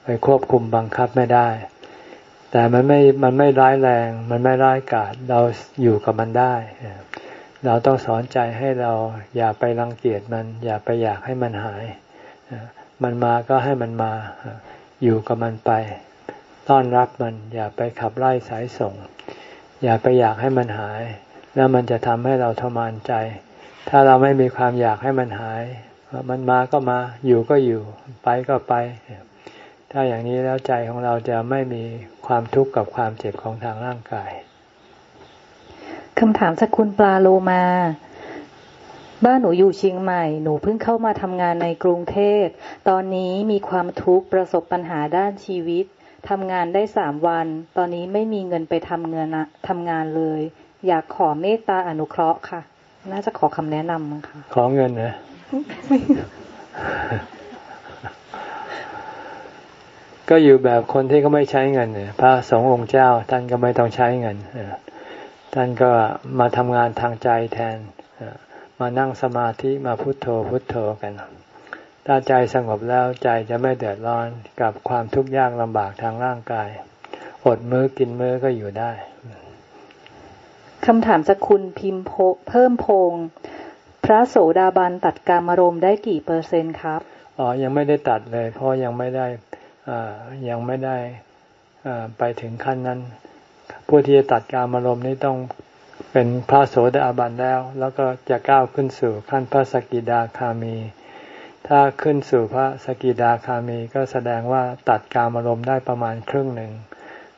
ไปควบคุมบังคับไม่ได้ แต่มันไม่มันไม่ร้ายแรง มันไม่ร้ายกาจเราอยู่กับมันได้ เราต้องสอนใจให้เราอย่าไปรังเกียจมัน อย่าไปอยากให้มันหาย มันมาก็ให้มันมาอยู่กับมันไป ต้อนรับมัน อย่าไปขับไล่สายส่ง อย่าไปอยากให้มันหาย แล้วมันจะทำให้เราทรมานใจ ถ้าเราไม่มีความอยากให้มันหาย มันมาก็มาอยู่ก็อยู่ ไปก็ไป ถ้าอย่างนี้แล้วใจของเราจะไม่มีความทุกข์กับความเจ็บของทางร่างกายคำถามจากคุณปลาโลมา บ้านหนูอยู่เชียงใหม่ หนูเพิ่งเข้ามาทำงานในกรุงเทพ ตอนนี้มีความทุกข์ประสบปัญหาด้านชีวิตทำงานได้สามวัน ตอนนี้ไม่มีเงินไปทำเงินทำงานเลย อยากขอเมตตาอนุเคราะห์ค่ะ น่าจะขอคำแนะนำมั้งค่ะ ขอเงินนะ ก็อยู่แบบคนที่เขาไม่ใช้เงินเนี่ยพระสงฆ์องค์เจ้าท่านก็ไม่ต้องใช้เงินท่านก็มาทำงานทางใจแทนมานั่งสมาธิมาพุโทโธพุโทโธกัน ถ้าใจสงบแล้วใจจะไม่เดือดร้อนกับความทุกข์ยากลำบากทางร่างกาย อดมื้อกินมื้อก็อยู่ได้คำถามจากคุณพิมพ์เพิ่มพงพระโสดาบันตัดการมารมได้กี่เปอร์เซ็นต์ครับ อ๋อ ยังไม่ได้ตัดเลย เพราะยังไม่ได้ ยังไม่ได้ไปถึงขั้นนั้น ผู้ที่จะตัดการอารมณ์นี้ต้องเป็นพระโสดาบันแล้ว แล้วก็จะก้าวขึ้นสู่ขั้นพระสกิดาคามี ถ้าขึ้นสู่พระสกิดาคามีก็แสดงว่าตัดการอารมณ์ได้ประมาณครึ่งหนึ่ง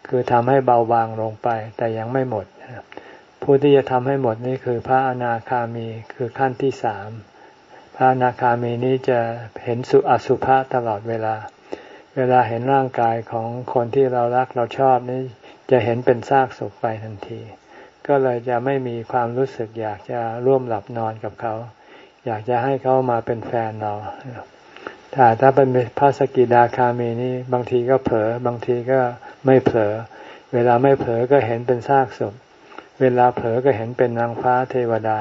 คือทำให้เบาบางลงไป แต่ยังไม่หมด ผู้ที่จะทำให้หมดนี่คือพระอนาคามีคือขั้นที่สามพระอนาคามีนี้จะเห็นสุอสุภะตลอดเวลา เวลาเห็นร่างกายของคนที่เรารักเราชอบนี่จะเห็นเป็นซากศพไปทันที ก็เลยจะไม่มีความรู้สึกอยากจะร่วมหลับนอนกับเขา อยากจะให้เขามาเป็นแฟนเราแต่ถ้าเป็นพระสกิดาคามีนี่บางทีก็เผลอบางทีก็ไม่เผลอ เวลาไม่เผลอก็เห็นเป็นซากศพ เวลาเผลอก็เห็นเป็นนางฟ้าเทวดา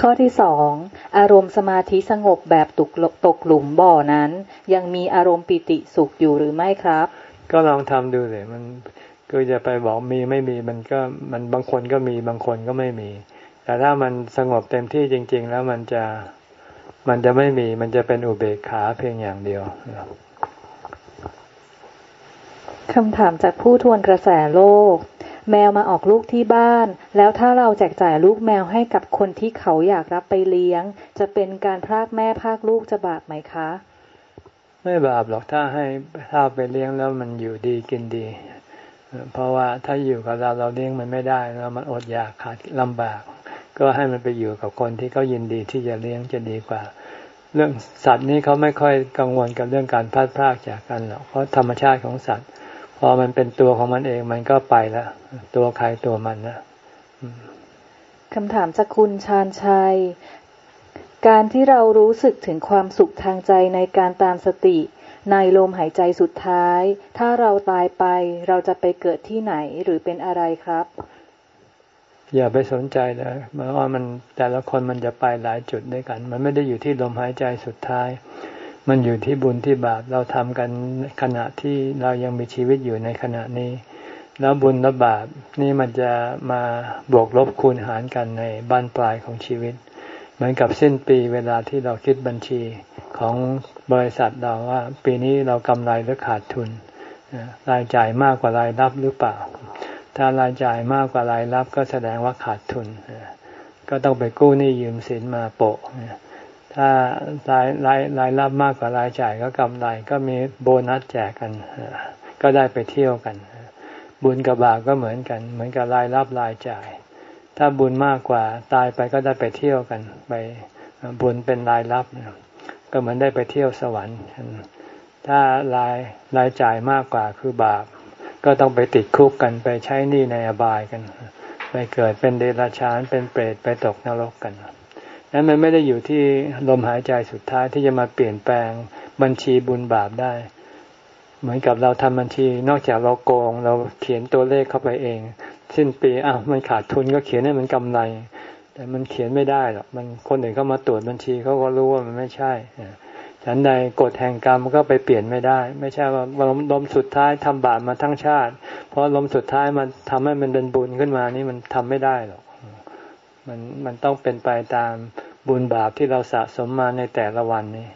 ข้อที่สองอารมณ์สมาธิสงบแบบตกตกหลุมบ่อนั้น ยังมีอารมณ์ปิติสุขอยู่หรือไม่ครับ ก็ลองทำดูเลยมันก็จะไปบอกมีไม่มีมันก็มันบางคนก็มีบางคนก็ไม่มี แต่ถ้ามันสงบเต็มที่จริง ๆ แล้วมันจะมันจะไม่มีมันจะเป็นอุเบกขาเพียงอย่างเดียวคำถามจากผู้ทวนกระแสโลก แมวมาออกลูกที่บ้าน แล้วถ้าเราแจกจ่ายลูกแมวให้กับคนที่เขาอยากรับไปเลี้ยง จะเป็นการพรากแม่พรากลูกจะบาปไหมคะ ไม่บาปหรอกถ้าให้ถ้าไปเลี้ยงแล้วมันอยู่ดีกินดี เพราะว่าถ้าอยู่กับเราเราเลี้ยงมันไม่ได้แล้วมันอดอยากขาดลำบาก ก็ให้มันไปอยู่กับคนที่เขายินดีที่จะเลี้ยงจะดีกว่า เรื่องสัตว์นี้เขาไม่ค่อยกังวลกับเรื่องการพลาดพลาดจากกันหรอกเพราะธรรมชาติของสัตว์ พอมันเป็นตัวของมันเองมันก็ไปแล้วตัวใครตัวมันนะคำถามจากคุณชาญชัย การที่เรารู้สึกถึงความสุขทางใจในการตามสติ ในลมหายใจสุดท้าย ถ้าเราตายไปเราจะไปเกิดที่ไหนหรือเป็นอะไรครับ อย่าไปสนใจเลยเพราะว่ามันแต่ละคนมันจะไปหลายจุดด้วยกัน มันไม่ได้อยู่ที่ลมหายใจสุดท้าย มันอยู่ที่บุญที่บาปเราทำกันขณะที่เรายังมีชีวิตอยู่ในขณะนี้ แล้วบุญและบาปนี่มันจะมาบวกลบคูณหารกันในบ้านปลายของชีวิต เหมือนกับสิ้นปีเวลาที่เราคิดบัญชีของบริษัทเราว่า ปีนี้เรากำไรหรือขาดทุนรายจ่ายมากกว่ารายรับหรือเปล่า ถ้ารายจ่ายมากกว่ารายรับก็แสดงว่าขาดทุน ก็ต้องไปกู้หนี้ยืมสินมาโปะ ถ้ารายรายรายรับมากกว่ารายจ่ายก็กำไรก็มีโบนัสแจกกัน ก็ได้ไปเที่ยวกัน บุญกับบาปก็เหมือนกัน เหมือนกับรายรับรายจ่าย ถ้าบุญมากกว่าตายไปก็ได้ไปเที่ยวกัน ไปบุญเป็นรายรับ ก็เหมือนได้ไปเที่ยวสวรรค์ ถ้ารายรายจ่ายมากกว่าคือบาป ก็ต้องไปติดคุกกันไปใช้หนี้ในอบายกัน ไปเกิดเป็นเดรัจฉานเป็นเปรตไปตกนรกกัน นั้นมันไม่ได้อยู่ที่ลมหายใจสุดท้ายที่จะมาเปลี่ยนแปลงบัญชีบุญบาปได้ เหมือนกับเราทำบัญชี นอกจากเราโกง เราเขียนตัวเลขเข้าไปเอง สิ้นปีอ้าวมันขาดทุนก็เขียนให้มันกำไร แต่มันเขียนไม่ได้หรอกมันคนอื่นเข้ามาตรวจบัญชีเขาก็รู้ว่ามันไม่ใช่ฉันใดกฎแห่งกรรมก็ไปเปลี่ยนไม่ได้ ไม่ใช่ว่าลมลมสุดท้ายทำบาปมาทั้งชาติ เพราะลมสุดท้ายมันทำให้มันเป็นบุญขึ้นมานี่มันทำไม่ได้หรอก มันมันต้องเป็นไปตามบุญบาปที่เราสะสมมาในแต่ละวันนี่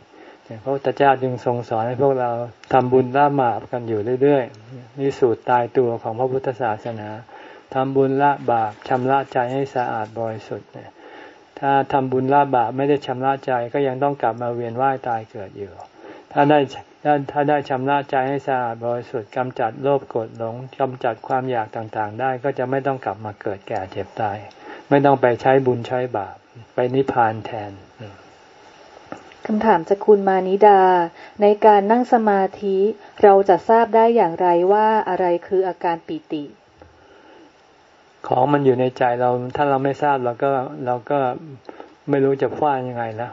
พระพุทธเจ้าจึงทรงสอนให้พวกเราทำบุญละบาปกันอยู่เรื่อยๆนี่สูตรตายตัวของพระพุทธศาสนาทำบุญละบาปชำระใจให้สะอาดบริสุทธิ์เนี่ยถ้าทำบุญละบาปไม่ได้ชำระใจก็ยังต้องกลับมาเวียนว่ายตายเกิดอยู่ ถ้าได้ถ้าได้ชำระใจให้สะอาดบริสุทธิ์กำจัดโลภโกรธหลงกำจัดความอยากต่างๆ ได้ก็จะไม่ต้องกลับมาเกิดแก่เจ็บตาย ไม่ต้องไปใช้บุญใช้บาป ไปนิพพานแทนคำถามจากคุณมานิดา ในการนั่งสมาธิเราจะทราบได้อย่างไรว่าอะไรคืออาการปิติ ของมันอยู่ในใจเราถ้าเราไม่ทราบเราก็เราก็ไม่รู้จะว่ายังไงแล้ว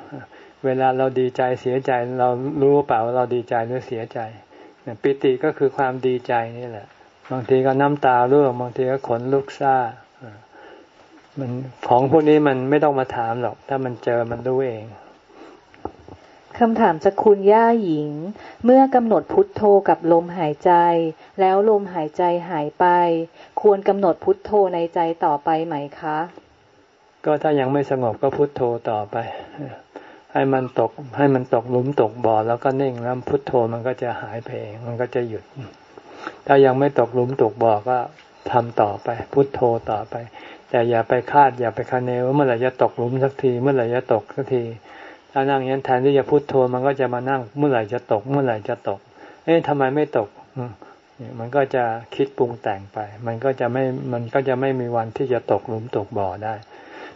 เวลาเราดีใจเสียใจเรารู้เปล่าว่าเราดีใจหรือเสียใจปิติก็คือความดีใจนี่แหละ บางทีก็น้ำตาร่วงบางทีก็ขนลุกซ่า มันของพวกนี้มันไม่ต้องมาถามหรอก ถ้ามันเจอมันรู้เองคำถามจากคุณย่าหญิง เมื่อกำหนดพุทโธกับลมหายใจ แล้วลมหายใจหายไป ควรกำหนดพุทโธในใจต่อไปไหมคะ ก็ถ้ายังไม่สงบก็พุทโธต่อไป ให้มันตกให้มันตกหลุมตกบ่อแล้วก็นิ่งแล้วพุทโธมันก็จะหายไปเองมันก็จะหยุด ถ้ายังไม่ตกหลุมตกบ่อก็ทำต่อไป พุทโธต่อไป แต่อย่าไปคาดอย่าไปคาเนว่าเมื่อไหร่จะตกหลุมสักที เมื่อไหร่จะตกสักทีถ้านั่งอย่างนั้นแทนที่จะพุโทโธมันก็จะมานั่งเมื่อไหร่จะตก เมื่อไหร่จะตก เอ๊ะทำไมไม่ตกมันก็จะคิดปรุงแต่งไป มันก็จะไม่ มันก็จะไม่มีวันที่จะตกหลุมตกบ่อได้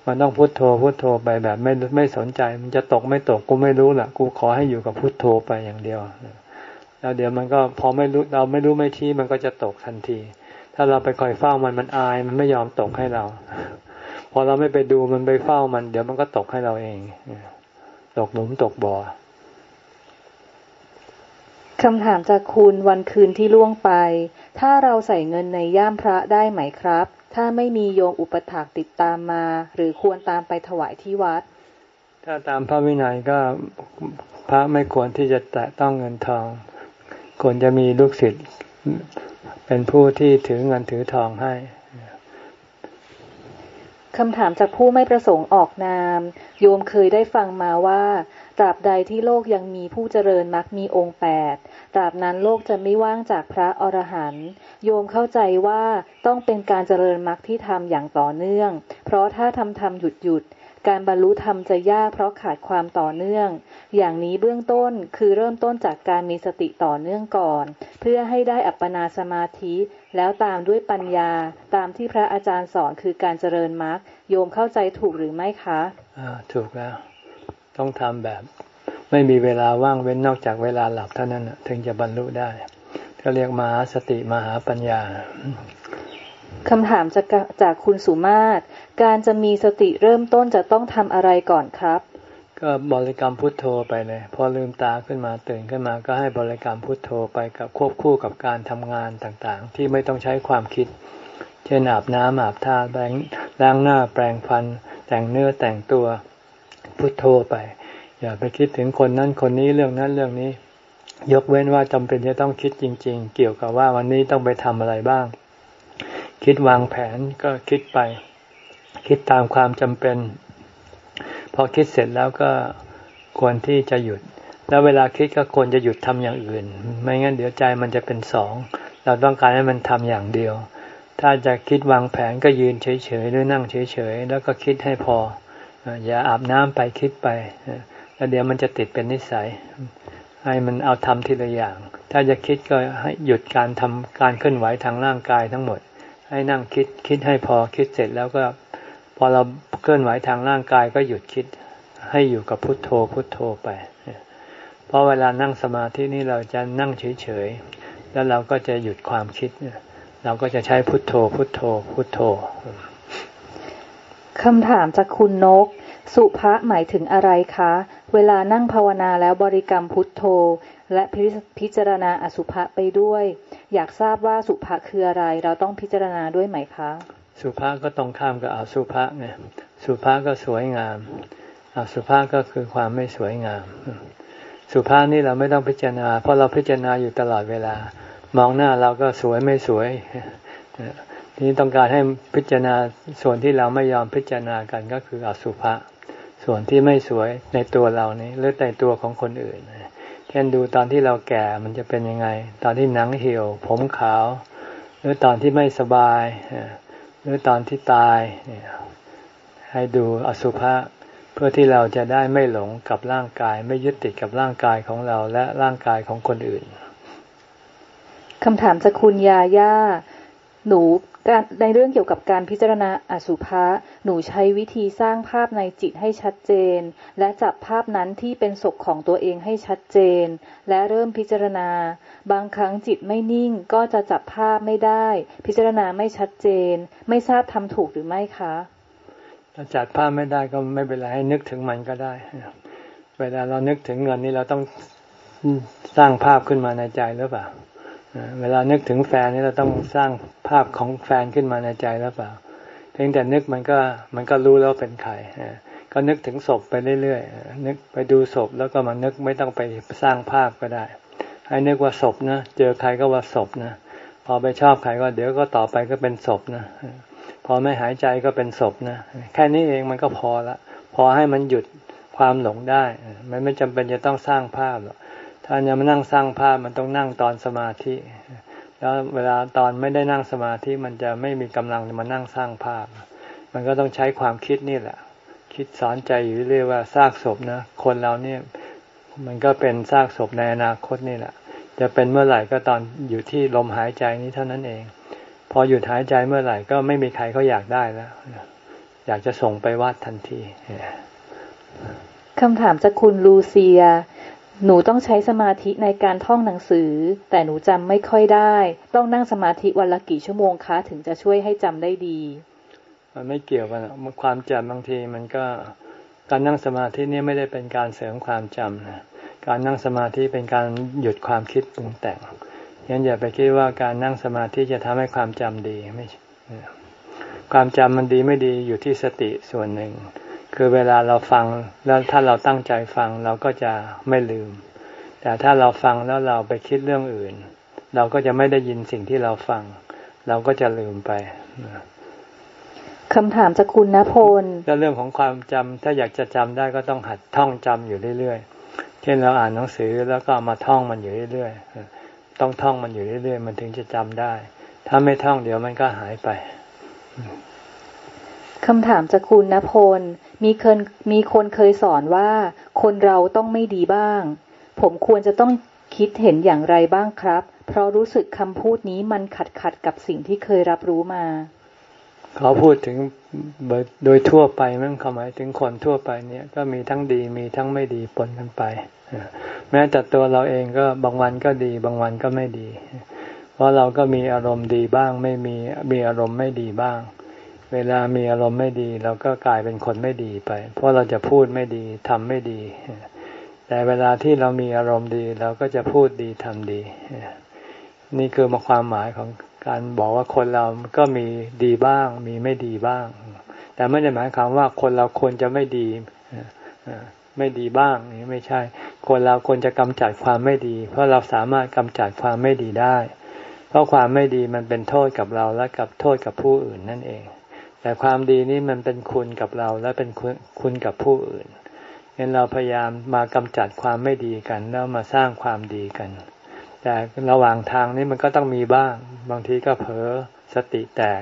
มันต้องพุโทโธพุโทโธไปแบบไม่ไม่สนใจ มันจะตกไม่ตกกูไม่รู้แหละกูขอให้อยู่กับพุโทโธไปอย่างเดียว แล้วเดี๋ยวมันก็พอไม่รู้เราไม่รู้ไม่ชี้มันก็จะตกทันที ถ้าเราไปคอยเฝ้ามันมันอาย มันไม่ยอมตกให้เรา พอเราไม่ไปดูมันไปเฝ้ามัน เดี๋ยวมันก็ตกให้เราเองตกหลุมตกบ่อคำถามจากคุณวันคืนที่ล่วงไป ถ้าเราใส่เงินในย่ามพระได้ไหมครับ ถ้าไม่มีโยมอุปถากติดตามมา หรือควรตามไปถวายที่วัด ถ้าตามพระวินัยก็พระไม่ควรที่จะแตะต้องเงินทอง ควรจะมีลูกศิษย์ เป็นผู้ที่ถือเงินถือทองให้คำถามจากผู้ไม่ประสงค์ออกนาม โยมเคยได้ฟังมาว่าตราบใดที่โลกยังมีผู้เจริญมักมีองค์แปดตราบนั้นโลกจะไม่ว่างจากพระอรหันต์โยมเข้าใจว่าต้องเป็นการเจริญมักที่ทำอย่างต่อเนื่อง เพราะถ้าทำทำหยุดหยุด การบรรลุธรรมจะยากเพราะขาดความต่อเนื่อง อย่างนี้เบื้องต้นคือเริ่มต้นจากการมีสติต่อเนื่องก่อน เพื่อให้ได้อัปปนาสมาธิ แล้วตามด้วยปัญญา ตามที่พระอาจารย์สอนคือการเจริญมรรคโยมเข้าใจถูกหรือไม่คะอ่าถูกแล้ว ต้องทำแบบ ไม่มีเวลาว่างเว้นนอกจากเวลาหลับเท่านั้นถึงจะบรรลุได้ก็เรียกมหาสติมหาปัญญา คำถามจากจากคุณสุมาศการจะมีสติเริ่มต้นจะต้องทำอะไรก่อนครับ ก็บริกรรมพุทโธไปเลย พอลืมตาขึ้นมาตื่นขึ้นมา ก็ให้บริกรรมพุทโธไปกับควบคู่กับการทำงานต่างๆ ที่ไม่ต้องใช้ความคิด เช่นอาบน้ำอาบท่าแบงล้างหน้าแปรงฟัน แต่งเนื้อแต่งตัวพุทโธไป อย่าไปคิดถึงคนนั้นคนนี้เรื่องนั้นเรื่องนี้ ยกเว้นว่าจำเป็นจะต้องคิดจริง ๆ เกี่ยวกับว่าวันนี้ต้องไปทำอะไรบ้าง คิดวางแผนก็คิดไป คิดตามความจำเป็น พอคิดเสร็จแล้วก็ควรที่จะหยุด แล้วเวลาคิดก็ควรจะหยุดทำอย่างอื่น ไม่งั้นเดี๋ยวใจมันจะเป็นสอง เราต้องการให้มันทำอย่างเดียว ถ้าจะคิดวางแผนก็ยืนเฉยๆหรือนั่งเฉยๆ แล้วก็คิดให้พอ อย่าอาบน้ำไปคิดไป แล้วเดี๋ยวมันจะติดเป็นนิสัย ให้มันเอาทำทีละอย่าง ถ้าจะคิดก็ให้หยุดการทำการเคลื่อนไหวทางร่างกายทั้งหมด ให้นั่งคิดคิดให้พอคิดเสร็จแล้วก็ พอเราเคลื่อนไหวทางร่างกายก็หยุดคิดให้อยู่กับพุทโธพุทโธไป เพราะเวลานั่งสมาธินี่เราจะนั่งเฉยๆ แล้วเราก็จะหยุดความคิด เราก็จะใช้พุทโธพุทโธพุทโธคำถามจากคุณนก สุภะหมายถึงอะไรคะ เวลานั่งภาวนาแล้วบริกรรมพุทโธ และพิจารณาอสุภะไปด้วย อยากทราบว่าสุภะคืออะไร เราต้องพิจารณาด้วยไหมคะ สุภะก็ตรงข้ามกับอสุภะไงสุภะก็สวยงามอสุภะก็คือความไม่สวยงาม สุภาพนี่เราไม่ต้องพิจารณา เพราะเราพิจารณาอยู่ตลอดเวลา มองหน้าเราก็สวยไม่สวยนี่ต้องการให้พิจารณาส่วนที่เราไม่ยอมพิจารณากันก็คืออสุภะส่วนที่ไม่สวยในตัวเรานี้หรือในตัวของคนอื่น เช่นดูตอนที่เราแก่มันจะเป็นยังไง ตอนที่หนังเหี่ยว ผมขาว หรือตอนที่ไม่สบาย หรือตอนที่ตาย ให้ดูอสุภะเพื่อที่เราจะได้ไม่หลงกับร่างกาย ไม่ยึดติดกับร่างกายของเราและร่างกายของคนอื่นคำถามจากคุณยาย่า หนูในเรื่องเกี่ยวกับการพิจารณาอสุภะหนูใช้วิธีสร้างภาพในจิตให้ชัดเจน และจับภาพนั้นที่เป็นศพของตัวเองให้ชัดเจน และเริ่มพิจารณา บางครั้งจิตไม่นิ่งก็จะจับภาพไม่ได้ พิจารณาไม่ชัดเจน ไม่ทราบทำถูกหรือไม่คะถ้าจัดภาพไม่ได้ก็ไม่เป็นไรให้นึกถึงมันก็ได้ เวลาเรานึกถึงเงินนี่เราต้องสร้างภาพขึ้นมาในใจหรือเปล่า เวลานึกถึงแฟนนี่เราต้องสร้างภาพของแฟนขึ้นมาในใจหรือเปล่า เพียงแต่นึกมันก็มันก็รู้แล้วเป็นใครก็นึกถึงศพไปเรื่อยๆ นึกไปดูศพแล้วก็มานึกไม่ต้องไปสร้างภาพก็ได้ ให้นึกว่าศพนะ เจอใครก็ว่าศพนะ พอไปชอบใครก็เดี๋ยวก็ต่อไปก็เป็นศพนะ พอไม่หายใจก็เป็นศพนะ แค่นี้เองมันก็พอละ พอให้มันหยุดความหลงได้ มันไม่จำเป็นจะต้องสร้างภาพหรอก ถ้าจะมานั่งสร้างภาพมันต้องนั่งตอนสมาธิ แล้วเวลาตอนไม่ได้นั่งสมาธิมันจะไม่มีกำลังมานั่งสร้างภาพ มันก็ต้องใช้ความคิดนี่แหละ คิดสอนใจอยู่เรื่อยว่าซากศพนะ คนเราเนี่ยมันก็เป็นซากศพในอนาคตนี่แหละจจะเป็นเมื่อไหร่ก็ตอนอยู่ที่ลมหายใจนี้เท่านั้นเอง พอหยุดหายใจเมื่อไหร่ก็ไม่มีใครเขาอยากได้แล้ว อยากจะส่งไปวัดทันทีคำถามจากคุณลูเซีย หนูต้องใช้สมาธิในการท่องหนังสือ แต่หนูจำไม่ค่อยได้ ต้องนั่งสมาธิวันละกี่ชั่วโมงคะถึงจะช่วยให้จำได้ดี มันไม่เกี่ยวกันความจำบางทีมันก็การนั่งสมาธินี่ไม่ได้เป็นการเสริมความจำนะการนั่งสมาธิเป็นการหยุดความคิดปรุงแต่งยันอย่าไปคิดว่าการนั่งสมาธิจะทำให้ความจำดีไม่ความจำมันดีไม่ดีอยู่ที่สติส่วนหนึ่ง คือเวลาเราฟังแล้วถ้าเราตั้งใจฟังเราก็จะไม่ลืม แต่ถ้าเราฟังแล้วเราไปคิดเรื่องอื่น เราก็จะไม่ได้ยินสิ่งที่เราฟัง เราก็จะลืมไปคำถามจากคุณณพลแล้วเรื่องของความจำถ้าอยากจะจำได้ก็ต้องหัดท่องจำอยู่เรื่อยๆ เช่นเราอ่านหนังสือแล้วก็มาท่องมันอยู่เรื่อยๆ ต้องท่องมันอยู่เรื่อยๆ มันถึงจะจำได้ ถ้าไม่ท่องเดี๋ยวมันก็หายไปคำถามจากคุณณพล มีคนมีคนเคยสอนว่าคนเราต้องไม่ดีบ้าง ผมควรจะต้องคิดเห็นอย่างไรบ้างครับ เพราะรู้สึกคำพูดนี้มันขัดขัดกับสิ่งที่เคยรับรู้มา เขาพูดถึงโดยทั่วไปมั่งเขาหมายถึงคนทั่วไปเนี่ยก็มีทั้งดีมีทั้งไม่ดีปนกันไป แม้แต่ตัวเราเองก็บางวันก็ดีบางวันก็ไม่ดี เพราะเราก็มีอารมณ์ดีบ้าง ไม่มีมีอารมณ์ไม่ดีบ้าง เวลามีอารมณ์ไม่ดี เราก็กลายเป็นคนไม่ดีไป เพราะเราจะพูดไม่ดีทำไม่ดี แต่เวลาที่เรามีอารมณ์ดี เราก็จะพูดดีทำดี นี่คือมาความหมายของการบอกว่าคนเราก็มีดีบ้าง มีไม่ดีบ้าง แต่ไม่ได้หมายความว่าคนเราควรจะไม่ดีไม่ดีบ้างนี่ไม่ใช่ คนเราควรจะกำจัดความไม่ดี เพราะเราสามารถกำจัดความไม่ดีได้ เพราะความไม่ดีมันเป็นโทษกับเราและกับโทษกับผู้อื่นนั่นเอง แต่ความดีนี้มันเป็นคุณกับเราและเป็นคุณกับผู้อื่นงั้นเราพยายามมากำจัดความไม่ดีกัน แล้วมาสร้างความดีกัน แต่ระหว่างทางนี้มันก็ต้องมีบ้าง บางทีก็เผลอสติแตก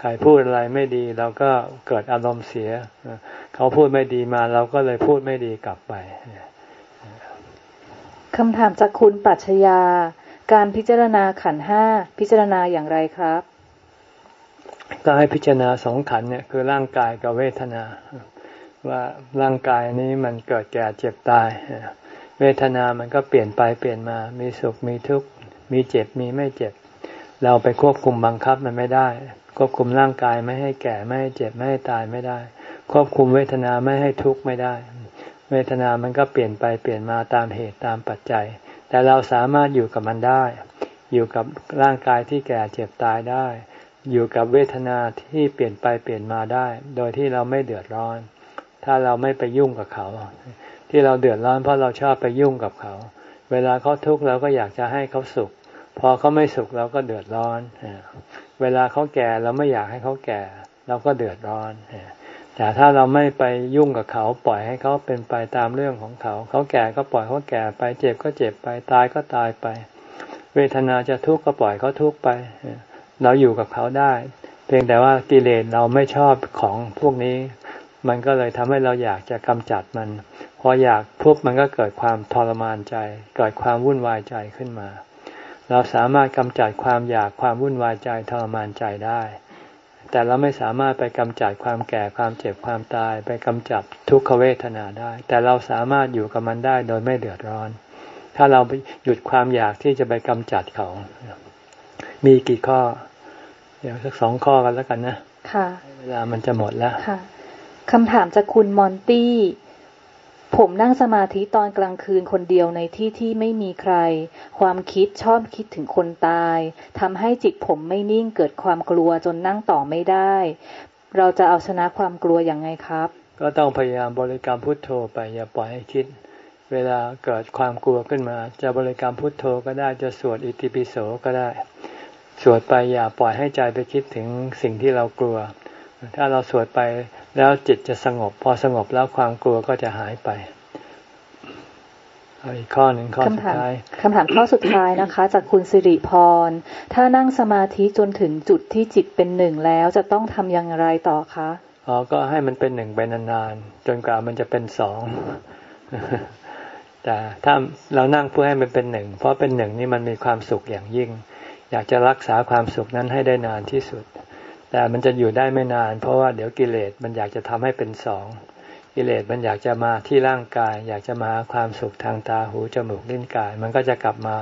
ใครพูดอะไรไม่ดีเราก็เกิดอารมณ์เสีย เขาพูดไม่ดีมาเราก็เลยพูดไม่ดีกลับไปคำถามจากคุณปัชญา การพิจารณาขันห้าพิจารณาอย่างไรครับ ก็ให้พิจารณาสองขันเนี่ยคือร่างกายกับเวทนา ว่าร่างกายนี้มันเกิดแก่เจ็บตาย เวทนามันก็เปลี่ยนไปเปลี่ยนมา มีสุขมีทุกข์ มีเจ็บมีไม่เจ็บ เราไปควบคุมบังคับมันไม่ได้ ควบคุมร่างกายไม่ให้แก่ไม่ให้เจ็บไม่ให้ตายไม่ได้ ควบคุมเวทนาไม่ให้ทุกข์ไม่ได้ เวทนามันก็เปลี่ยนไปเปลี่ยนมาตามเหตุตามปัจจัย แต่เราสามารถอยู่กับมันได้ อยู่กับร่างกายที่แก่เจ็บตายได้ อยู่กับเวทนาที่เปลี่ยนไปเปลี่ยนมาได้ โดยที่เราไม่เดือดร้อน ถ้าเราไม่ไปยุ่งกับเขา ที่เราเดือดร้อนเพราะเราชอบไปยุ่งกับเขา เวลาเขาทุกข์เราก็อยากจะให้เขาสุข พอเขาไม่สุขเราก็เดือดร้อน เวลาเขาแก่เราไม่อยากให้เขาแก่ เราก็เดือดร้อนแต่ถ้าเราไม่ไปยุ่งกับเขาปล่อยให้เขาเป็นไปตามเรื่องของเขา เขาแก่ก็ปล่อยเขาแก่ไป เจ็บก็เจ็บไป ตายก็ตายไป เวทนาจะทุกข์ก็ปล่อยเขาทุกข์ไป เราอยู่กับเขาได้ เพียงแต่ว่ากิเลสเราไม่ชอบของพวกนี้ มันก็เลยทำให้เราอยากจะกำจัดมัน พออยากปุ๊บมันก็เกิดความทรมานใจ เกิดความวุ่นวายใจขึ้นมา เราสามารถกำจัดความอยากความวุ่นวายใจทรมานใจได้ แต่เราไม่สามารถไปกำจัดความแก่ความเจ็บความตาย ไปกำจัดทุกขเวทนาได้ แต่เราสามารถอยู่กับมันได้โดยไม่เดือดร้อน ถ้าเราหยุดความอยากที่จะไปกำจัดเขา มีกี่ข้อ เดี๋ยวสักสองข้อกันแล้วกันนะค่ะ เวลามันจะหมดแล้วค่ะคำถามจากคุณมอนตี้ ผมนั่งสมาธิตอนกลางคืนคนเดียวในที่ที่ไม่มีใคร ความคิดชอบคิดถึงคนตายทำให้จิตผมไม่นิ่งเกิดความกลัวจนนั่งต่อไม่ได้ เราจะเอาชนะความกลัวอย่างไงครับ ก็ต้องพยายามบริกรรมพุทโธไปอย่าปล่อยให้คิด เวลาเกิดความกลัวขึ้นมา จะบริกรรมพุทโธก็ได้จะสวดอิติปิโสก็ได้ สวดไปอย่าปล่อยให้ใจไปคิดถึงสิ่งที่เรากลัว ถ้าเราสวดไปแล้วจิตจะสงบ พอสงบแล้วความกลัวก็จะหายไปอีกข้อหนึ่งข้อสุดท้ายคำถามข้อสุดท้ายนะคะ จากคุณสิริพร ถ้านั่งสมาธิจนถึงจุดที่จิตเป็นหนึ่งแล้วจะต้องทำอย่างไรต่อคะอ๋อก็ให้มันเป็นหนึ่งไปนานๆจนกว่ามันจะเป็นสองแต่ถ้าเรานั่งเพื่อให้มันเป็นหนึ่งเพราะเป็นหนึ่งนี่มันมีความสุขอย่างยิ่ง อยากจะรักษาความสุขนั้นให้ได้นานที่สุด แต่มันจะอยู่ได้ไม่นาน เพราะว่าเดี๋ยวกิเลสมันอยากจะทำให้เป็นสองกิเลสมันอยากจะมาที่ร่างกาย อยากจะมาความสุขทางตาหูจมูกลิ้นกาย มันก็จะกลับมา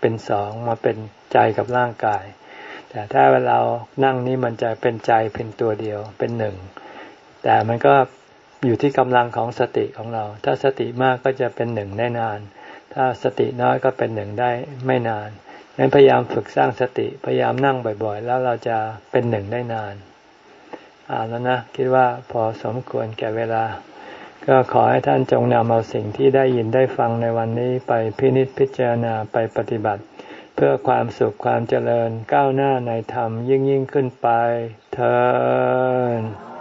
เป็นสองมาเป็นใจกับร่างกาย แต่ถ้าเรานั่งนี้มันจะเป็นใจเป็นตัวเดียวเป็นหนึ่งแต่มันก็อยู่ที่กำลังของสติของเรา ถ้าสติมากก็จะเป็นหนึ่งได้นาน ถ้าสติน้อยก็เป็นหนึ่งได้ไม่นาน งั้นพยายามฝึกสร้างสติ พยายามนั่งบ่อย ๆ แล้วเราจะเป็นหนึ่งได้นาน อ่านแล้วนะ คิดว่าพอสมควรแก่เวลา ก็ขอให้ท่านจงนำเอาสิ่งที่ได้ยินได้ฟังในวันนี้ไปพินิจพิจารณาไปปฏิบัติ เพื่อความสุขความเจริญก้าวหน้าในธรรมยิ่งยิ่งขึ้นไปเธอ